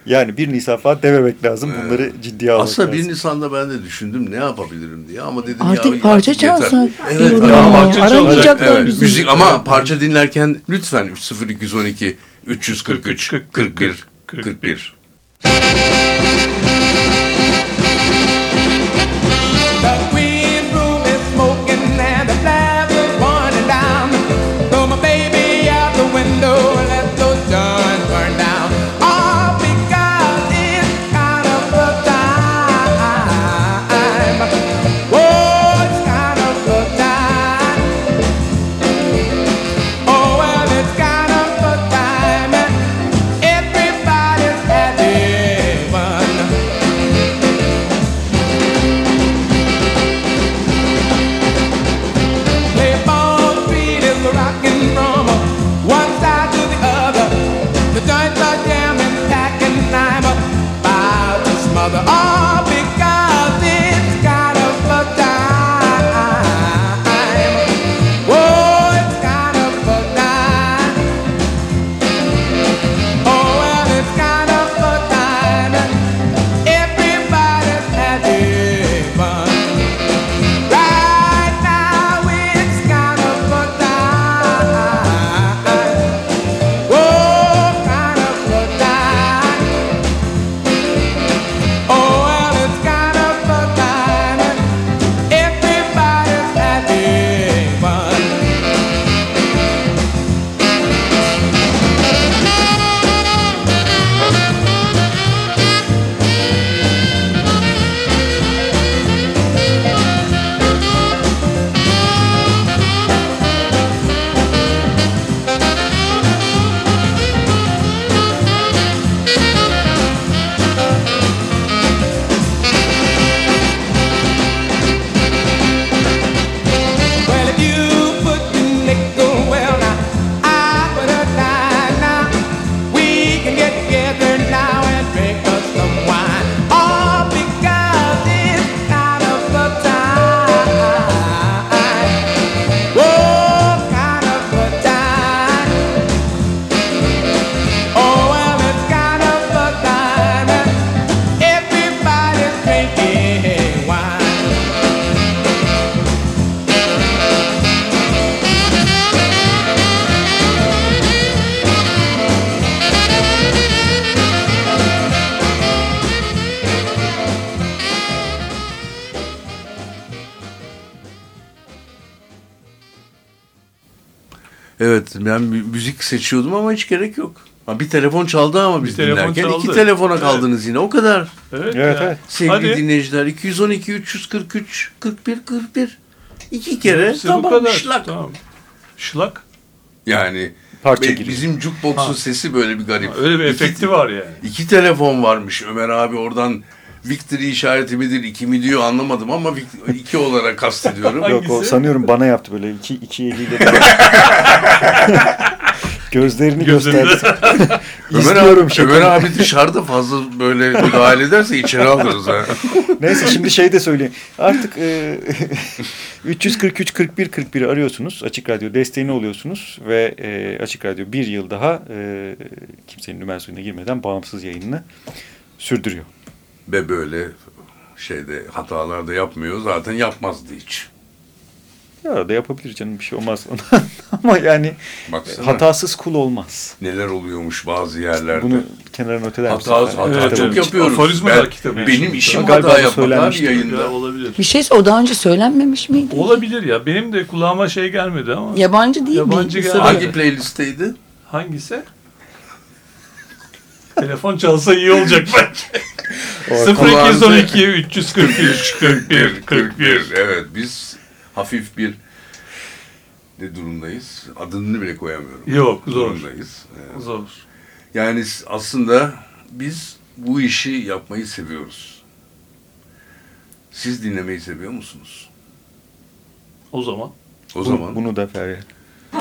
Yani bir Nisan falan dememek lazım. Bunları ee, ciddiye almak aslında lazım. Aslında bir Nisan'da ben de düşündüm ne yapabilirim diye ama dedim artık ya parça çalsak. Evet, ya, ya, parça aramayacaklar evet, bizim. Müzik ama parça dinlerken lütfen 30212 343 41 41. 41. seçiyordum ama hiç gerek yok. Ha, bir telefon çaldı ama biz telefon dinlerken çaldı. iki telefona Evet. kaldınız yine o kadar. Evet, Evet, evet. Sevgili Hadi. dinleyiciler 212 343 41 41 iki kere Hepsi bu tamam kadar. şlak. Tamam. Şlak. Yani Parça giriyor. bizim jukebox'un Ha. sesi böyle bir garip. Öyle bir İki- efekti var yani. İki telefon varmış Ömer abi oradan victory işareti midir iki mi diyor anlamadım ama iki olarak kastediyorum. Yok o sanıyorum bana yaptı böyle iki, iki eliyle. [laughs] Gözlerini Gözünde. gösterdi. [laughs] [laughs] Ömer İzliyorum abi. Ömer abi dışarıda fazla böyle müdahale ederse içeri alırız ha. [laughs] Neyse şimdi şey de söyleyeyim. Artık e, 343 41 41 arıyorsunuz. Açık Radyo desteğini oluyorsunuz ve e, Açık Radyo bir yıl daha e, kimsenin suyuna girmeden bağımsız yayınını sürdürüyor. Ve böyle şeyde hatalar da yapmıyor. Zaten yapmazdı hiç. Ya da yapabilir canım bir şey olmaz ona. [laughs] Ama yani Baksana hatasız kul olmaz. neler oluyormuş bazı yerlerde. Bunu kenara not eder misin? hata, hata Evet, çok yapıyoruz. Aforizmalar Ben- kitabı. benim işim Galiba hata yapmak söylenmişti. yayında. Ya, olabilir. Bir şey o daha önce söylenmemiş miydi? Olabilir ya. Benim de kulağıma şey gelmedi ama. Yabancı değil Yabancı mi? geldi. Soruyor. Hangi playlistteydi? Hangisi? [laughs] Telefon çalsa iyi olacak bence. O- 0212 343 41 41. Evet biz hafif bir ne durumdayız? Adını bile koyamıyorum. Yok zor. Durumdayız. Evet. Zor. Yani aslında biz bu işi yapmayı seviyoruz. Siz dinlemeyi seviyor musunuz? O zaman. O Bu- zaman Bunu da Feryal.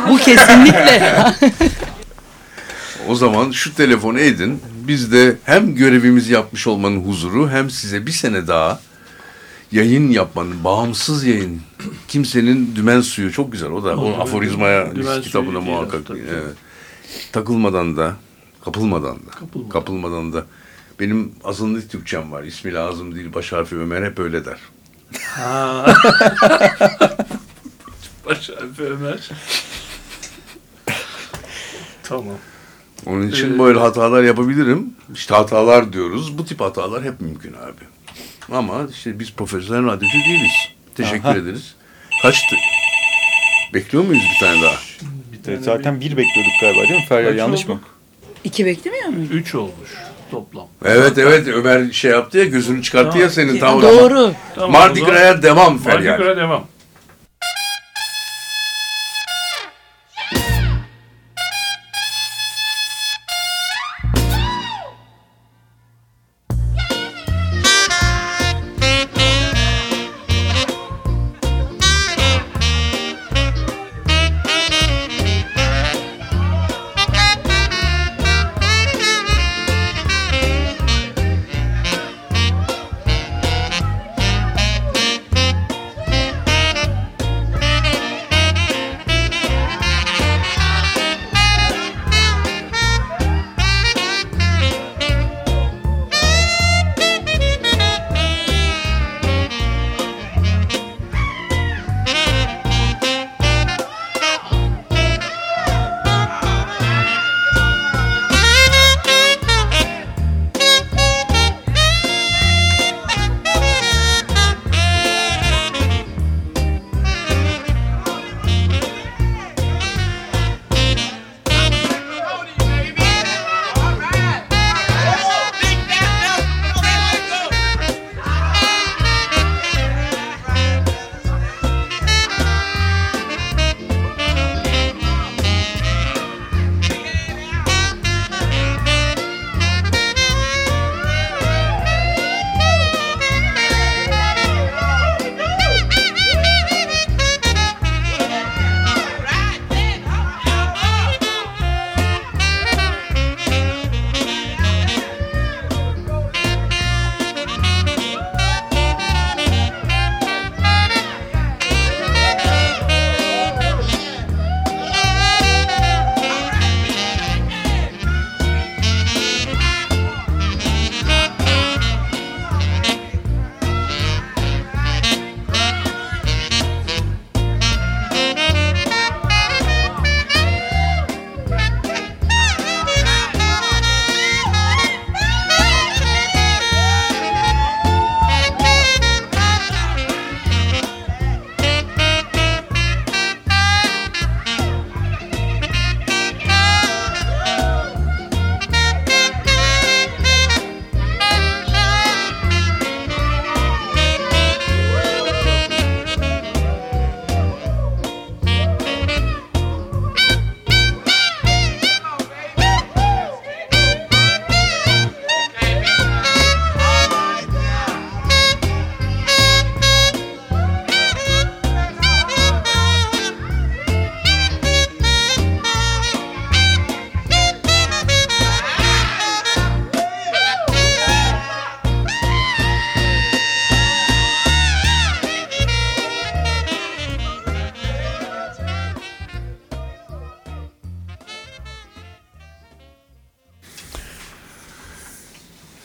Bu kesinlikle. [laughs] o zaman şu telefonu edin. Biz de hem görevimizi yapmış olmanın huzuru hem size bir sene daha yayın yapmanın, bağımsız yayın. Kimsenin dümen suyu çok güzel. O da o aforizmaya Dümen kitabına muhakkak. tabii. Evet. Takılmadan da, kapılmadan da. Kapılmadan. Kapılmadan da. Benim azınlık Türkçem var. İsmi lazım değil. Baş harfi Ömer hep öyle der. Ha. [laughs] Baş harfi Ömer. tamam. Onun için Ee, böyle hatalar yapabilirim. İşte hatalar diyoruz. Bu tip hatalar hep mümkün abi. Ama işte biz profesyonel radyocu değiliz. Teşekkür Aha. ederiz. Kaçtı? Bekliyor muyuz bir tane daha? Bir tane zaten bir bekliyorduk galiba değil mi Feryal? Yanlış mı? İki beklemiyor muyum? Üç olmuş toplam. Evet evet Ömer şey yaptı ya gözünü çıkarttı ya senin tam Doğru. Tamam, Mardi Gras'a devam Mardi Feryal. Gras devam.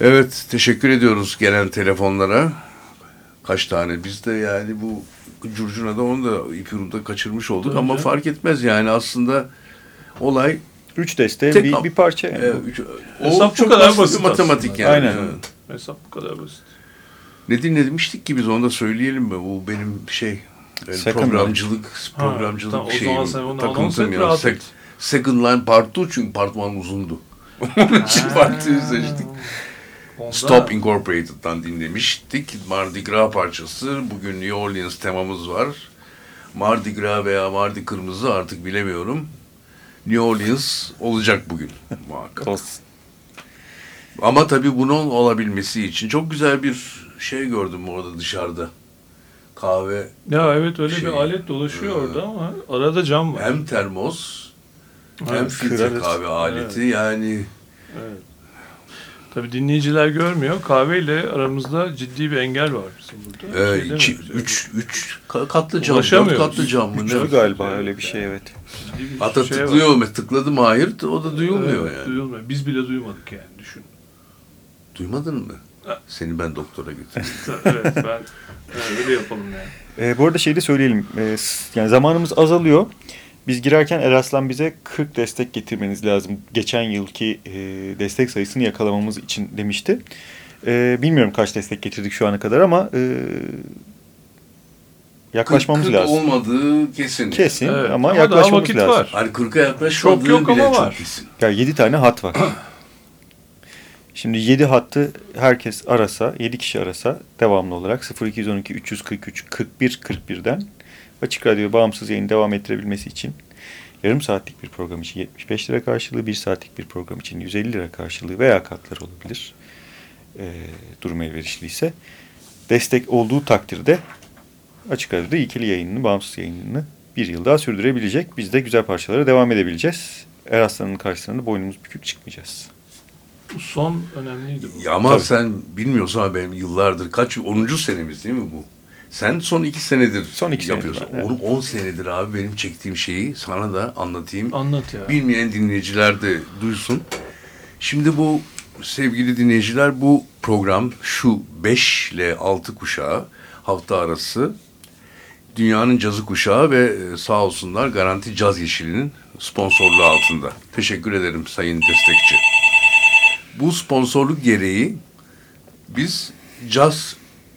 Evet teşekkür ediyoruz gelen telefonlara. Kaç tane biz de yani bu Curcuna'da onu da ipirunda kaçırmış olduk Tabii ama canım. fark etmez yani aslında olay Üç deste Tek- bir, bir parça yani. e, üç- o Hesap bu çok kadar basit, basit matematik aslında. yani. Aynen. Evet. Hesap bu kadar basit. Ne dinlemiştik ki biz onu da söyleyelim mi? Bu benim şey yani Second programcılık Ha, programcılık tamam, o şeyim. zaman sen onu anons takıntım et, ya. rahat Sek- second line part 2 çünkü part 1 uzundu. [laughs] Onun için part 2'yi seçtik. Onda, Stop Incorporated'dan dinlemiştik. Mardi Gras parçası. Bugün New Orleans temamız var. Mardi Gras veya Mardi Kırmızı artık bilemiyorum. New Orleans olacak bugün [laughs] muhakkak. Olsun. Ama tabii bunun olabilmesi için çok güzel bir şey gördüm orada dışarıda. Kahve Ya evet öyle Şey, bir alet dolaşıyor orada ama arada cam var. hem termos hem Evet, filtre kahve aleti yani Evet. Tabii dinleyiciler görmüyor. Kahveyle aramızda ciddi bir engel var bizim burada. e, Şey iki, üç, üç ka- katlı cam, dört katlı cam mı? Üçlü ne? galiba öyle bir şey evet. Bir Hatta şey tıklıyor mu? Tıkladı Mahir o da duyulmuyor Evet, yani. Duyulmuyor. Biz bile duymadık yani düşün. Duymadın mı? Ha. Seni ben doktora götüreyim. [laughs] evet ben evet, öyle yapalım yani. Ee, bu arada şey de söyleyelim. Ee, s- yani zamanımız azalıyor. Biz girerken Eraslan bize 40 destek getirmeniz lazım. Geçen yılki e, destek sayısını yakalamamız için demişti. Ee, bilmiyorum kaç destek getirdik şu ana kadar ama e, yaklaşmamız Kırk- kırk lazım. olmadığı kesin. Kesin Evet, ama, ama yaklaşmamız vakit lazım. var. Hani 40'a yaklaşmadığı Çok yok bile ama çok var. kesin. Ya 7 tane hat var. [clears throat] Şimdi 7 hattı herkes arasa, 7 kişi arasa devamlı olarak 0212 343 41 41'den Açık Radyo bağımsız yayın devam ettirebilmesi için yarım saatlik bir program için 75 lira karşılığı, bir saatlik bir program için 150 lira karşılığı veya katlar olabilir. Ee, durum elverişliyse. Destek olduğu takdirde Açık Radyo'da ikili yayınını, bağımsız yayınını bir yıl daha sürdürebilecek. Biz de güzel parçalara devam edebileceğiz. Eraslan'ın karşısında boynumuz bükük çıkmayacağız. Bu son önemliydi bu. Ya ama Tabii. sen bilmiyorsun abi benim yıllardır kaç 10. senemiz değil mi bu? Sen son iki senedir Son iki yapıyorsun. senedir, evet. 10 senedir abi benim çektiğim şeyi sana da anlatayım. Anlat ya. Bilmeyen dinleyiciler de duysun. Şimdi bu sevgili dinleyiciler bu program şu 5 ile 6 kuşağı hafta arası dünyanın cazı kuşağı ve e, sağ olsunlar Garanti Caz Yeşili'nin sponsorluğu altında. Teşekkür ederim sayın destekçi. Bu sponsorluk gereği biz caz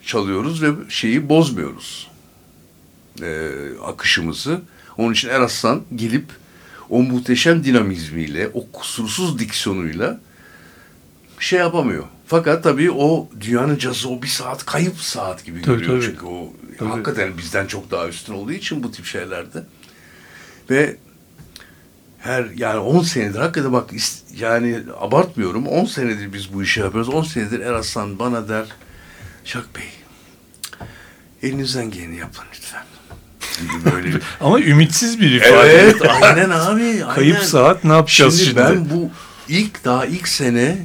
çalıyoruz ve şeyi bozmuyoruz. Ee, akışımızı. Onun için Eraslan gelip o muhteşem dinamizmiyle, o kusursuz diksiyonuyla şey yapamıyor. Fakat tabii o dünyanın cazı o bir saat kayıp saat gibi Tabii, görüyor. tabii. Çünkü o Tabii. hakikaten bizden çok daha üstün olduğu için bu tip şeylerde. Ve her yani 10 senedir hakikaten bak yani abartmıyorum 10 senedir biz bu işi yapıyoruz. 10 senedir Eraslan bana der Şak Bey elinizden geleni yapın lütfen. Böyle [laughs] Ama ümitsiz bir ifade. evet [laughs] aynen abi. Aynen. Kayıp saat ne yapacağız Şimdi, şimdi? ben bu ilk daha ilk sene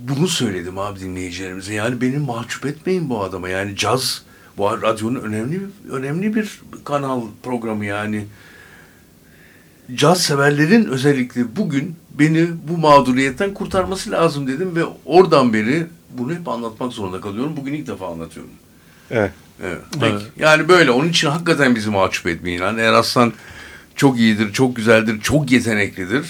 bunu söyledim abi dinleyicilerimize. Yani beni mahcup etmeyin bu adama. Yani caz bu radyonun önemli önemli bir kanal programı yani. Caz severlerin özellikle bugün beni bu mağduriyetten kurtarması lazım dedim ve oradan beri bunu hep anlatmak zorunda kalıyorum. Bugün ilk defa anlatıyorum. Evet. Evet. Peki. Evet. Yani böyle. Onun için hakikaten bizi mahcup etmeyin. Yani Eraslan çok iyidir, çok güzeldir, çok yeteneklidir.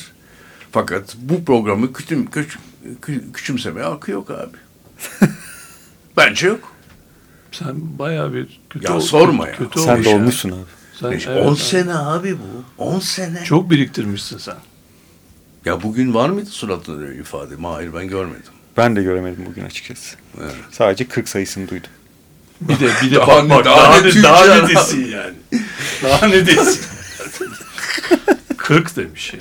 Fakat bu programı küçüm, küç, kü- küçümsemeye hakkı yok abi. [laughs] Bence yok. Sen bayağı bir kötü Ya ol- sorma ya. Kötü Sen de olmuşsun abi. Sen, Beş- evet, 10 evet. sene abi bu. 10 sene. Çok biriktirmişsin sen. Ya bugün var mıydı suratında öyle ifade? Hayır ben görmedim. Ben de göremedim bugün açıkçası. Evet. Sadece 40 sayısını duydum. Bir de bir de Daha bak ne- bak daha daha, ne daha ne desin yani. Daha ne desin. [laughs] 40 demiş ya.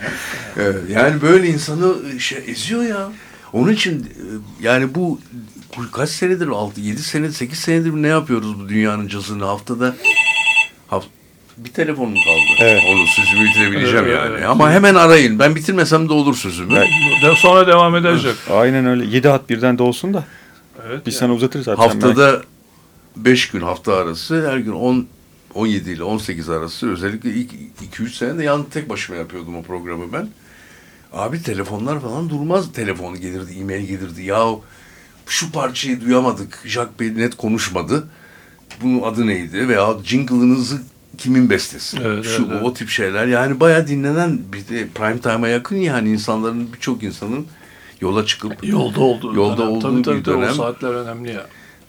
Evet, yani böyle insanı şey, eziyor ya. Onun için e, yani bu kaç senedir 6 7 senedir 8 senedir ne yapıyoruz bu dünyanın cazını haftada haft bir telefonum kaldı. Evet. Onu sözümü bitirebileceğim Evet, yani. evet. Ama hemen arayın. Ben bitirmesem de olur sözümü. Evet. De, sonra devam edecek. Aynen öyle. 7 hat birden de olsun da Evet. biz yani. sana uzatırız zaten. belki. Haftada 5 gün hafta arası her gün 10 17 ile 18 arası özellikle ilk 2-3 sene de yalnız tek başıma yapıyordum o programı ben. Abi telefonlar falan durmaz. Telefon gelirdi, e-mail gelirdi. Ya şu parçayı duyamadık. Jack Bey net konuşmadı. Bunun adı neydi? Veya jingle'ınızı kimin bestesi? Evet, şu evet, o tip şeyler. Yani bayağı dinlenen bir de prime time'a yakın yani insanların birçok insanın yola çıkıp Yolda olduğu Yolda dönem. olduğu tabii, tabii, bir tabii, dönem. O saatler önemli ya.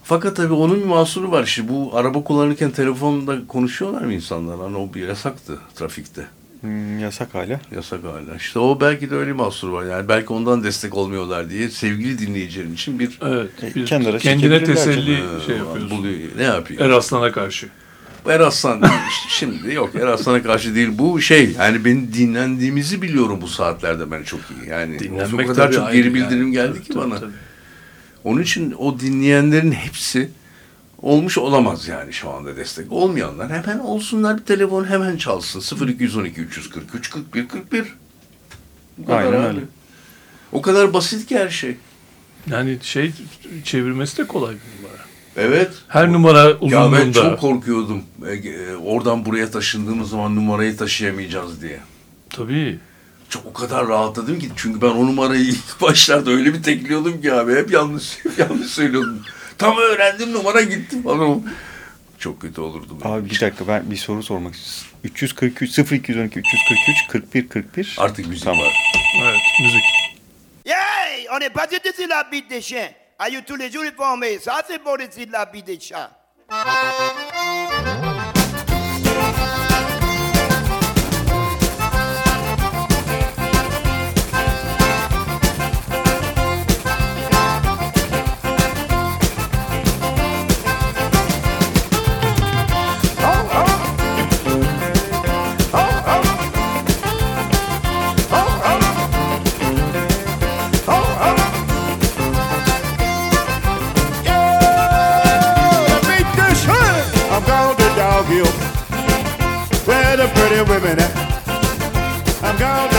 Fakat tabii onun bir mahsuru var. İşte bu araba kullanırken telefonda konuşuyorlar mı insanlar? Hani o bir yasaktı trafikte. Hmm, yasak hala. Yasak hala. İşte o belki de öyle mahsur var. Yani belki ondan destek olmuyorlar diye sevgili dinleyicilerin için bir Evet. E, bir kenara kendine çekebilirler teselli e, şey yapıyorsun. buluyor. Ne yapıyor? Eraslan'a karşı. Eraslan şimdi yok Eraslan'a karşı değil bu şey yani benim dinlendiğimizi biliyorum bu saatlerde ben çok iyi yani Dinlenmek o kadar çok geri bildirim yani. geldi Tabii, ki tabii, bana tabii. Onun için o dinleyenlerin hepsi olmuş olamaz yani şu anda destek olmayanlar hemen olsunlar bir telefon hemen çalsın 0212 343 41 41 bu kadar Aynen abi. öyle. o kadar basit ki her şey Yani şey çevirmesi de kolay bir numara. evet Her numara Ya ben uzunluğunda. çok korkuyordum. E, e, Oradan buraya taşındığımız zaman numarayı taşıyamayacağız diye. Tabii. Çok o kadar rahatladım ki çünkü ben o numarayı ilk [laughs] başlarda öyle bir tekliyordum ki abi hep yanlış hep yanlış söylüyordum. Tam öğrendim numara gitti falan. Çok kötü olurdu. benim Abi bir dakika ben bir soru sormak istiyorum. 343 0212 343 41 41. Artık müzik Tamam. var. Evet. Müzik. Hey, on n'est pas sur la bite des chiens. Aïe, tous les jours formés. Ça, c'est bon de de la bite des chats. The pretty women at. I'm going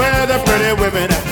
where the pretty women at.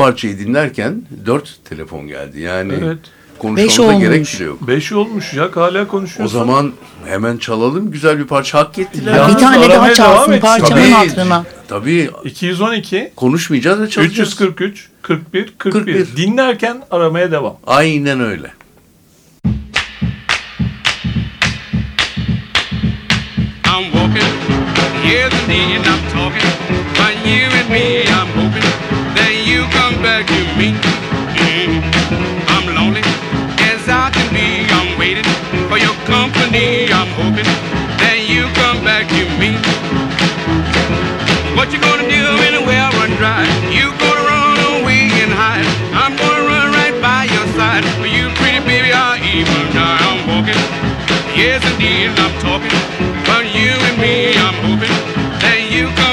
Parçayı dinlerken dört telefon geldi. Yani Evet. Konuşmamıza gerek olmuş. bile yok. Beş olmuş ya hala O konuşuyorsun. zaman hemen çalalım. Güzel bir parça hak ettiler. Ya, Bir tane daha çalsın parçanın Tabii, hatırına. tabii 212 konuşmayacağız ve çalacağız. 343 41 41. 41. Dinlerken aramaya devam. Aynen öyle. I'm walking, years indeed, me. What you gonna do when the well run dry? You gonna run away and hide? I'm gonna run right by your side. For you, pretty baby, me, but now I'm walking. Yes, indeed, I'm talking. But you and me, I'm hoping that you come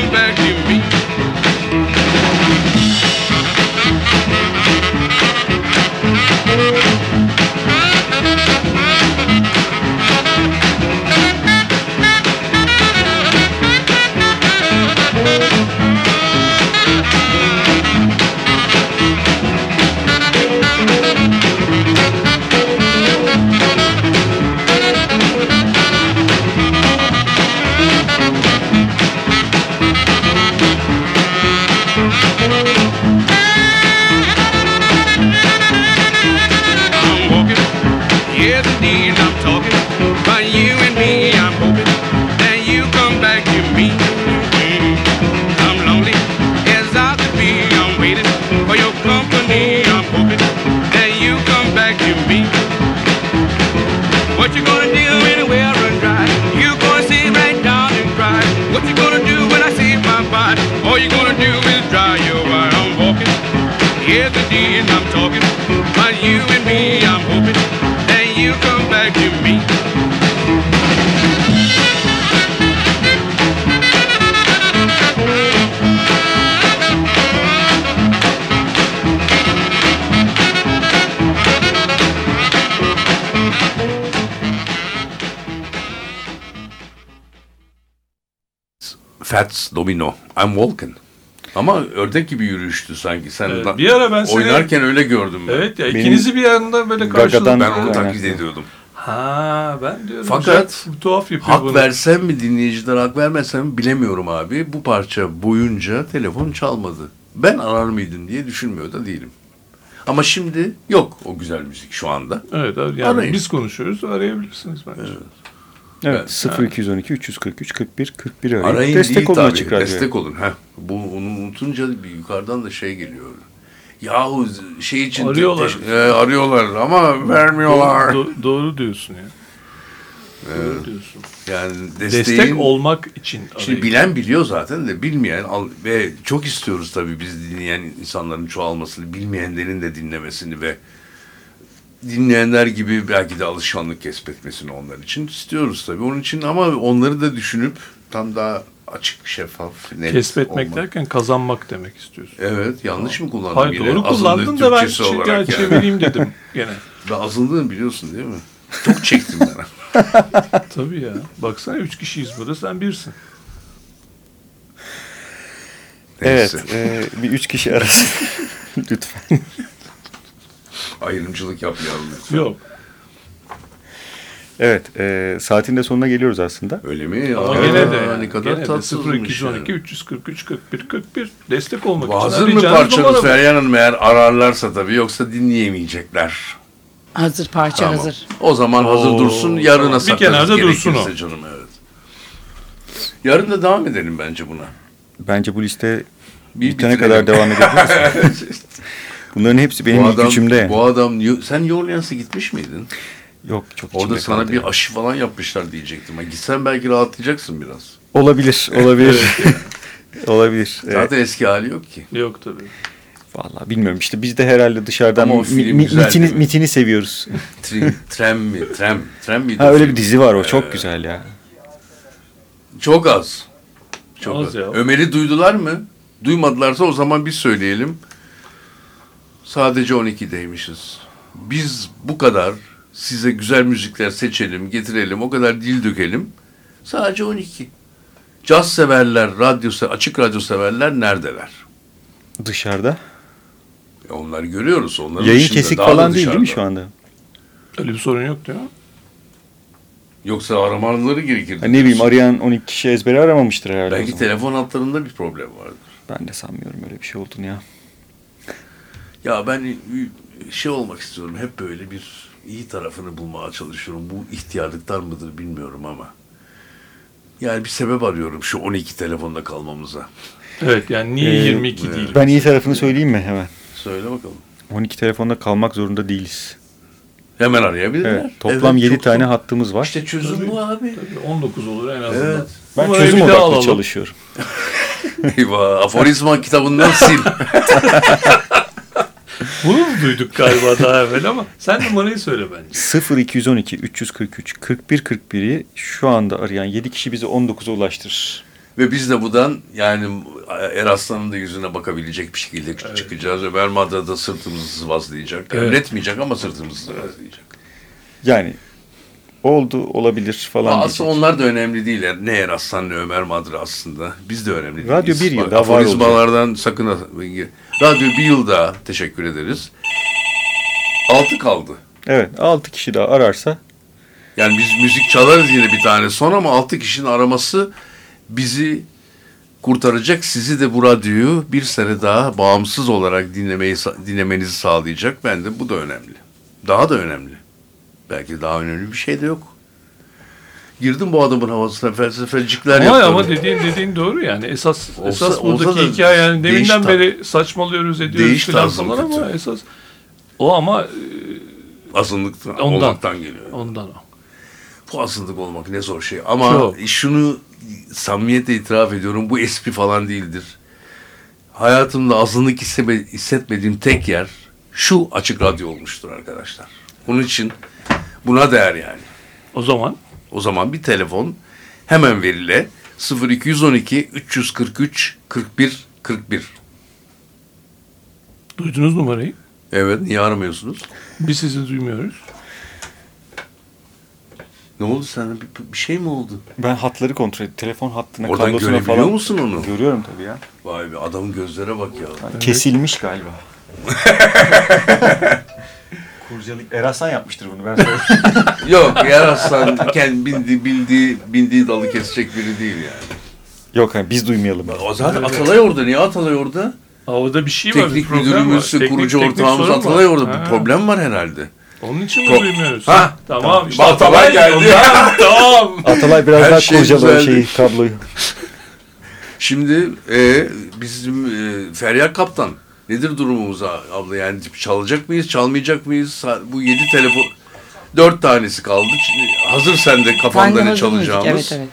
I'm talking. But you and me, I'm hoping that you come back to me. Fats Domino. I'm walking. Ama ördek gibi yürüyüştü sanki. Sen Evet, bir ara ben seni- oynarken öyle gördüm ben. Evet ya Benim ikinizi bir anda böyle karşıladım. Ben onu taklit ediyordum. Ha ben diyorum. Fakat Jack tuhaf yapıyor Hak bunu. versem mi dinleyiciler hak vermesem mi bilemiyorum abi. Bu parça boyunca telefon çalmadı. Ben arar mıydım diye düşünmüyor da değilim. Ama şimdi yok o güzel müzik şu anda. Evet abi, yani Arayın. biz konuşuyoruz arayabilirsiniz bence. Evet 0212 343 41 41 arayın. Arayın Destek değil olun tabii. açık radyoya. Destek olun. Heh. Unutunca bir yukarıdan da şey geliyor. Yahu şey için Arıyorlar. Te- e, arıyorlar ama vermiyorlar. Do- do- doğru diyorsun ya. Doğru diyorsun. Yani desteğin, Destek olmak için Şimdi bilen biliyor zaten de bilmeyen al, ve çok istiyoruz tabii biz dinleyen insanların çoğalmasını, bilmeyenlerin de dinlemesini ve dinleyenler gibi belki de alışkanlık kesbetmesini onlar için istiyoruz tabii. Onun için ama onları da düşünüp tam daha açık, şeffaf, net Kesbetmek olmak. derken kazanmak demek istiyorsun. Evet, yanlış mı kullandım Hayır yine? doğru kullandın da ben Türkçesi olarak ya, yani. çevireyim dedim gene. [laughs] Ben azınlığını biliyorsun değil mi? Çok çektim ben. [laughs] Tabii ya. Baksana üç kişiyiz burada sen birsin. Evet Neyse. e, bir üç kişi arasın. [laughs] Lütfen. Ayrımcılık yapmayalım lütfen. Yok. Evet e, saatin de sonuna geliyoruz aslında. Öyle mi? Ama Aa, gene de yani, ne kadar tatsızmış 0212 yani. 343 41 41 destek olmak Bu için hazır mı bu. Feryal Hanım eğer ararlarsa tabii yoksa dinleyemeyecekler. Hazır parça Tamam. hazır. O zaman hazır Oo, dursun yarına tamam. Bir saklarız kenarda dursun o. canım evet. Yarın da devam edelim bence buna. Bence bu liste Bir bitene kadar devam edebiliriz. [laughs] Bunların hepsi benim bu ilk adam, gücümde. Bu adam sen New Orleans'a gitmiş miydin? Yok çok Orada sana kaldı bir aşı falan yapmışlar diyecektim. Ha, Gitsen belki rahatlayacaksın biraz. Olabilir, olabilir. [laughs] olabilir. Evet. Zaten eski hali yok ki. Yok tabii. Vallahi bilmiyorum işte biz de herhalde dışarıdan Ama o mi- mitini, mi? mitini seviyoruz. [laughs] Tren mi? Tren, tren miydi? ha öyle bir dizi var o çok Ee, güzel ya. Çok az. Çok az. Az ya. Ömer'i duydular mı? Duymadılarsa o zaman biz söyleyelim. Sadece 12'deymişiz. Biz bu kadar size güzel müzikler seçelim, getirelim, o kadar dil dökelim. Sadece 12. Caz severler, radyo, açık radyo severler neredeler? Dışarıda. E onları görüyoruz. Onların Yayın dışında, kesik daha da falan değil değil mi şu anda? Öyle bir sorun yok mi? Yoksa aramaları gerekirdi. Ha, ne bileyim arayan 12 kişi ezbere aramamıştır herhalde. Belki telefon hatlarında bir problem vardır. Ben de sanmıyorum öyle bir şey olduğunu ya. Ya ben şey olmak istiyorum. Hep böyle bir iyi tarafını bulmaya çalışıyorum. Bu ihtiyarlıktan mıdır bilmiyorum ama. Yani bir sebep arıyorum şu 12 telefonda kalmamıza. Evet yani niye Ee, 22 evet. değil? Ben iyi tarafını söyleyeyim mi hemen? Söyle bakalım. 12 telefonda kalmak zorunda değiliz. Hemen arayabilirler. Evet, toplam Evet, 7 çok- tane çok- hattımız var. İşte çözüm Tabii. bu abi. Tabii 19 olur en azından. Evet. ben Numarayı çözüm odaklı alalım. çalışıyorum. [laughs] Eyvah. Aforizma kitabından sil. [laughs] Bunu da duyduk galiba daha evvel ama sen numarayı söyle bence. 0212 343 41 41'i şu anda arayan 7 kişi bizi 19'a ulaştırır. Ve biz de buradan yani Eraslan'ın da yüzüne bakabilecek bir şekilde çıkacağız. Ömer Madra da sırtımızı sıvazlayacak. Evet. Öğretmeyecek ama sırtımızı sıvazlayacak. Yani oldu olabilir falan Aslında diyecek. onlar da önemli değil. Ne Eraslan ne Ömer Madra aslında. Biz de önemli değiliz. Radyo bir yıl Bak, daha var Aforizmalardan sakın... Radyo bir yıl daha teşekkür ederiz. Altı kaldı. Evet 6 kişi daha ararsa Yani biz müzik çalarız yine bir tane son ama altı kişinin araması bizi kurtaracak. Sizi de bu radyoyu bir sene daha bağımsız olarak dinlemeyi dinlemenizi sağlayacak. Ben de bu da önemli. Daha da önemli. Belki daha önemli bir şey de yok. Girdim bu adamın havasına felsefelicikler Ama, yapıyorum. ama dediğin dediğin doğru yani. Esas Olsa- esas olsa buradaki da hikaye yani deminden beri saçmalıyoruz ediyoruz filan falan ama kötü. esas o ama e, Azınlıktan, ondan olmaktan geliyor. Ondan o. Bu azınlık olmak ne zor şey. Ama Çok. şunu samimiyetle itiraf ediyorum. Bu espri falan değildir. Hayatımda azınlık hissetmediğim tek yer şu açık radyo olmuştur arkadaşlar. Bunun için buna değer yani. O zaman? O zaman bir telefon hemen verile 0212 343 41 41. Duydunuz numarayı. Evet niye aramıyorsunuz? Biz sizi duymuyoruz. Ne oldu sana? Bir, bir şey mi oldu? ben hatları kontrol ettim. Telefon hattına Oradan kablosuna görebiliyor falan. musun onu? Görüyorum tabii ya. Vay be adamın gözlere bak ya. Kesilmiş galiba. [laughs] Kurcalık Erasan yapmıştır bunu ben söyleyeyim. [laughs] Yok Yaraslan kendi bildiği, bildiği, bildiği dalı kesecek biri değil yani. Yok yani biz duymayalım. O zaten Atalay orada. Niye Atalay orada? Orada bir şey var. bir Teknik müdürümüz, var. Teknik- kurucu teknik ortağımız Atalay var. orada. Ha. Bir problem var herhalde. Onun için mi Pro- duymuyoruz? Ha, Tamam tamam. işte Atalay geldi. ondan, [laughs] tamam. Atalay biraz Her daha şey kurcaladı şeyi kabloyu. Şimdi e, bizim e, Feryal Kaptan nedir durumumuz abla yani çalacak mıyız çalmayacak mıyız bu yedi telefon dört tanesi kaldı Şimdi hazır sende kafanda Sen de ne müzik, çalacağımız Evet evet.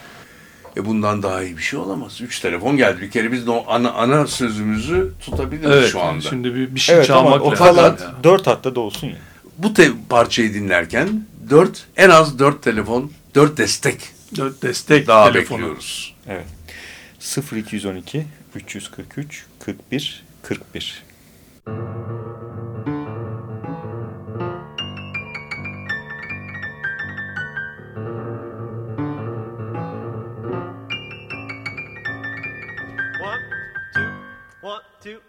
e bundan daha iyi bir şey olamaz üç telefon geldi bir kere biz de o ana, ana sözümüzü tutabiliriz Evet, şu anda şimdi bir, bir şey Evet ama çalmak o lazım. fakat ya. dört hatta da olsun ya. bu te- parçayı dinlerken dört en az dört telefon dört destek Dört destek daha telefonu. bekliyoruz. Evet. 0212 343 41 41. One, two, one, two.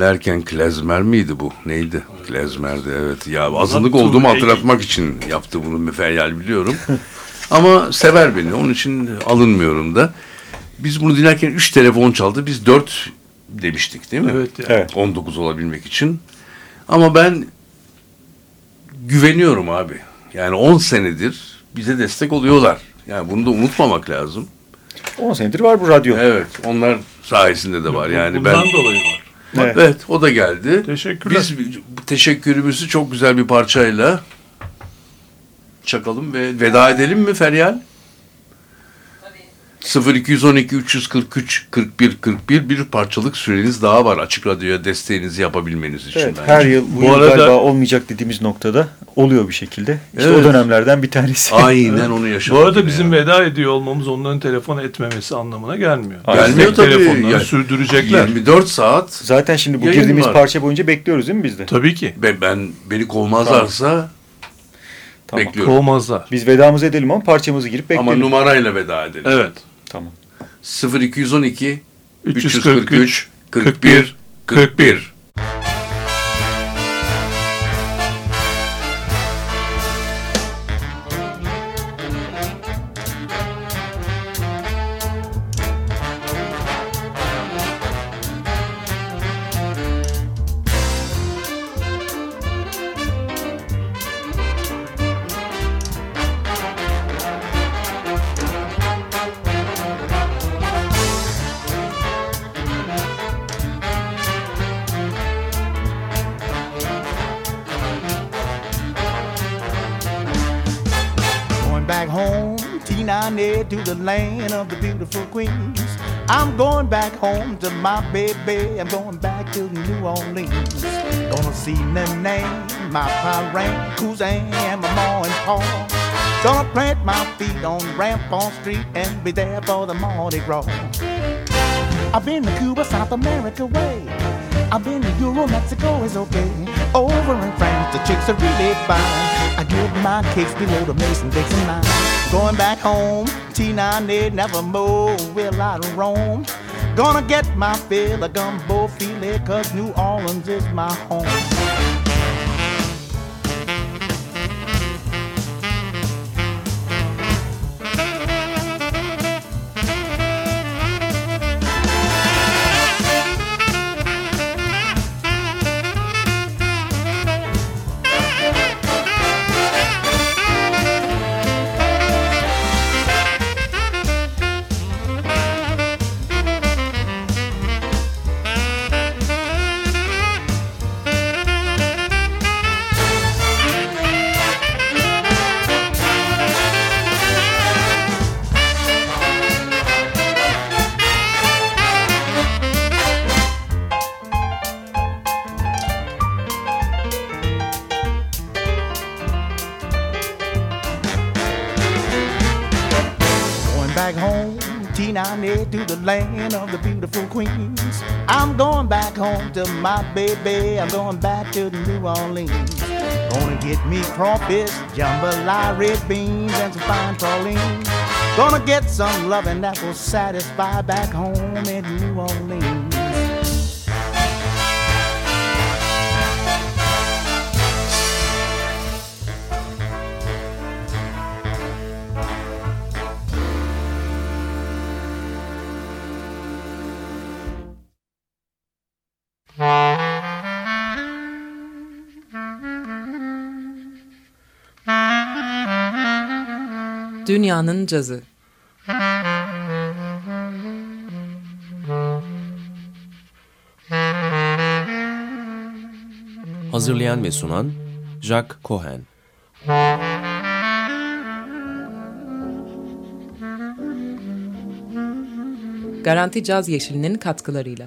Dinlerken klezmer miydi bu? Neydi? Klezmerdi evet. Ya azınlık olduğumu hatırlatmak için yaptı bunu Müferyal biliyorum. [laughs] Ama sever beni. Onun için alınmıyorum da. Biz bunu dinlerken 3 telefon çaldı. Biz 4 demiştik değil mi? Evet, ya. Evet. 19 olabilmek için. Ama ben güveniyorum abi. Yani 10 senedir bize destek oluyorlar. Yani bunu da unutmamak lazım. 10 senedir var bu radyo. Evet, onlar sayesinde de var. Yani Bundan ben dolayı var. Evet. Evet. o da geldi. Teşekkürler. Biz teşekkürümüzü çok güzel bir parçayla çakalım ve veda edelim mi Feryal? 0212 343 41 41 bir parçalık süreniz daha var açık radyoya desteğinizi yapabilmeniz için. Evet, bence. her yıl bu, Bu yıl arada- galiba olmayacak dediğimiz noktada oluyor bir şekilde. İşte Evet. o dönemlerden bir tanesi. Aynen onu yaşadık. Bu arada bizim ya. veda ediyor olmamız onların telefon etmemesi anlamına gelmiyor. Gelmiyor tabii. Telefonları Ya- sürdürecekler. 24 saat Zaten şimdi bu girdiğimiz var. parça boyunca bekliyoruz değil mi biz de? Tabii ki. ben, ben beni kovmazlarsa Tamam. bekliyorum. Kovmazlar. Biz vedamızı edelim ama parçamızı girip Ama bekleyelim. numarayla veda edelim. Evet. Tamam. 0212 343, 343 41 41. 41. My baby. I'm going back to New Orleans. Gonna see Nene, my parent, cousin, and my ma and pa. Gonna plant my feet on Rampart Street and be there for the Mardi Gras. I've been to Cuba, South America way. I've been to Euro, Mexico is okay. Over in France, the chicks are really fine. I get my cakes below the Mason-Dixon line. Going back home, T9A never more will I roam. Gonna get my fill of gumbo filet, cause New Orleans is my home. My baby. I'm going back to New Orleans. Gonna get me crawfish, jambalaya, red beans, and some fine praline. Gonna get some loving that will satisfy back home in New Orleans. Dünyanın cazı. Hazırlayan ve sunan Jack Cohen. Garanti Caz Yeşili'nin katkılarıyla.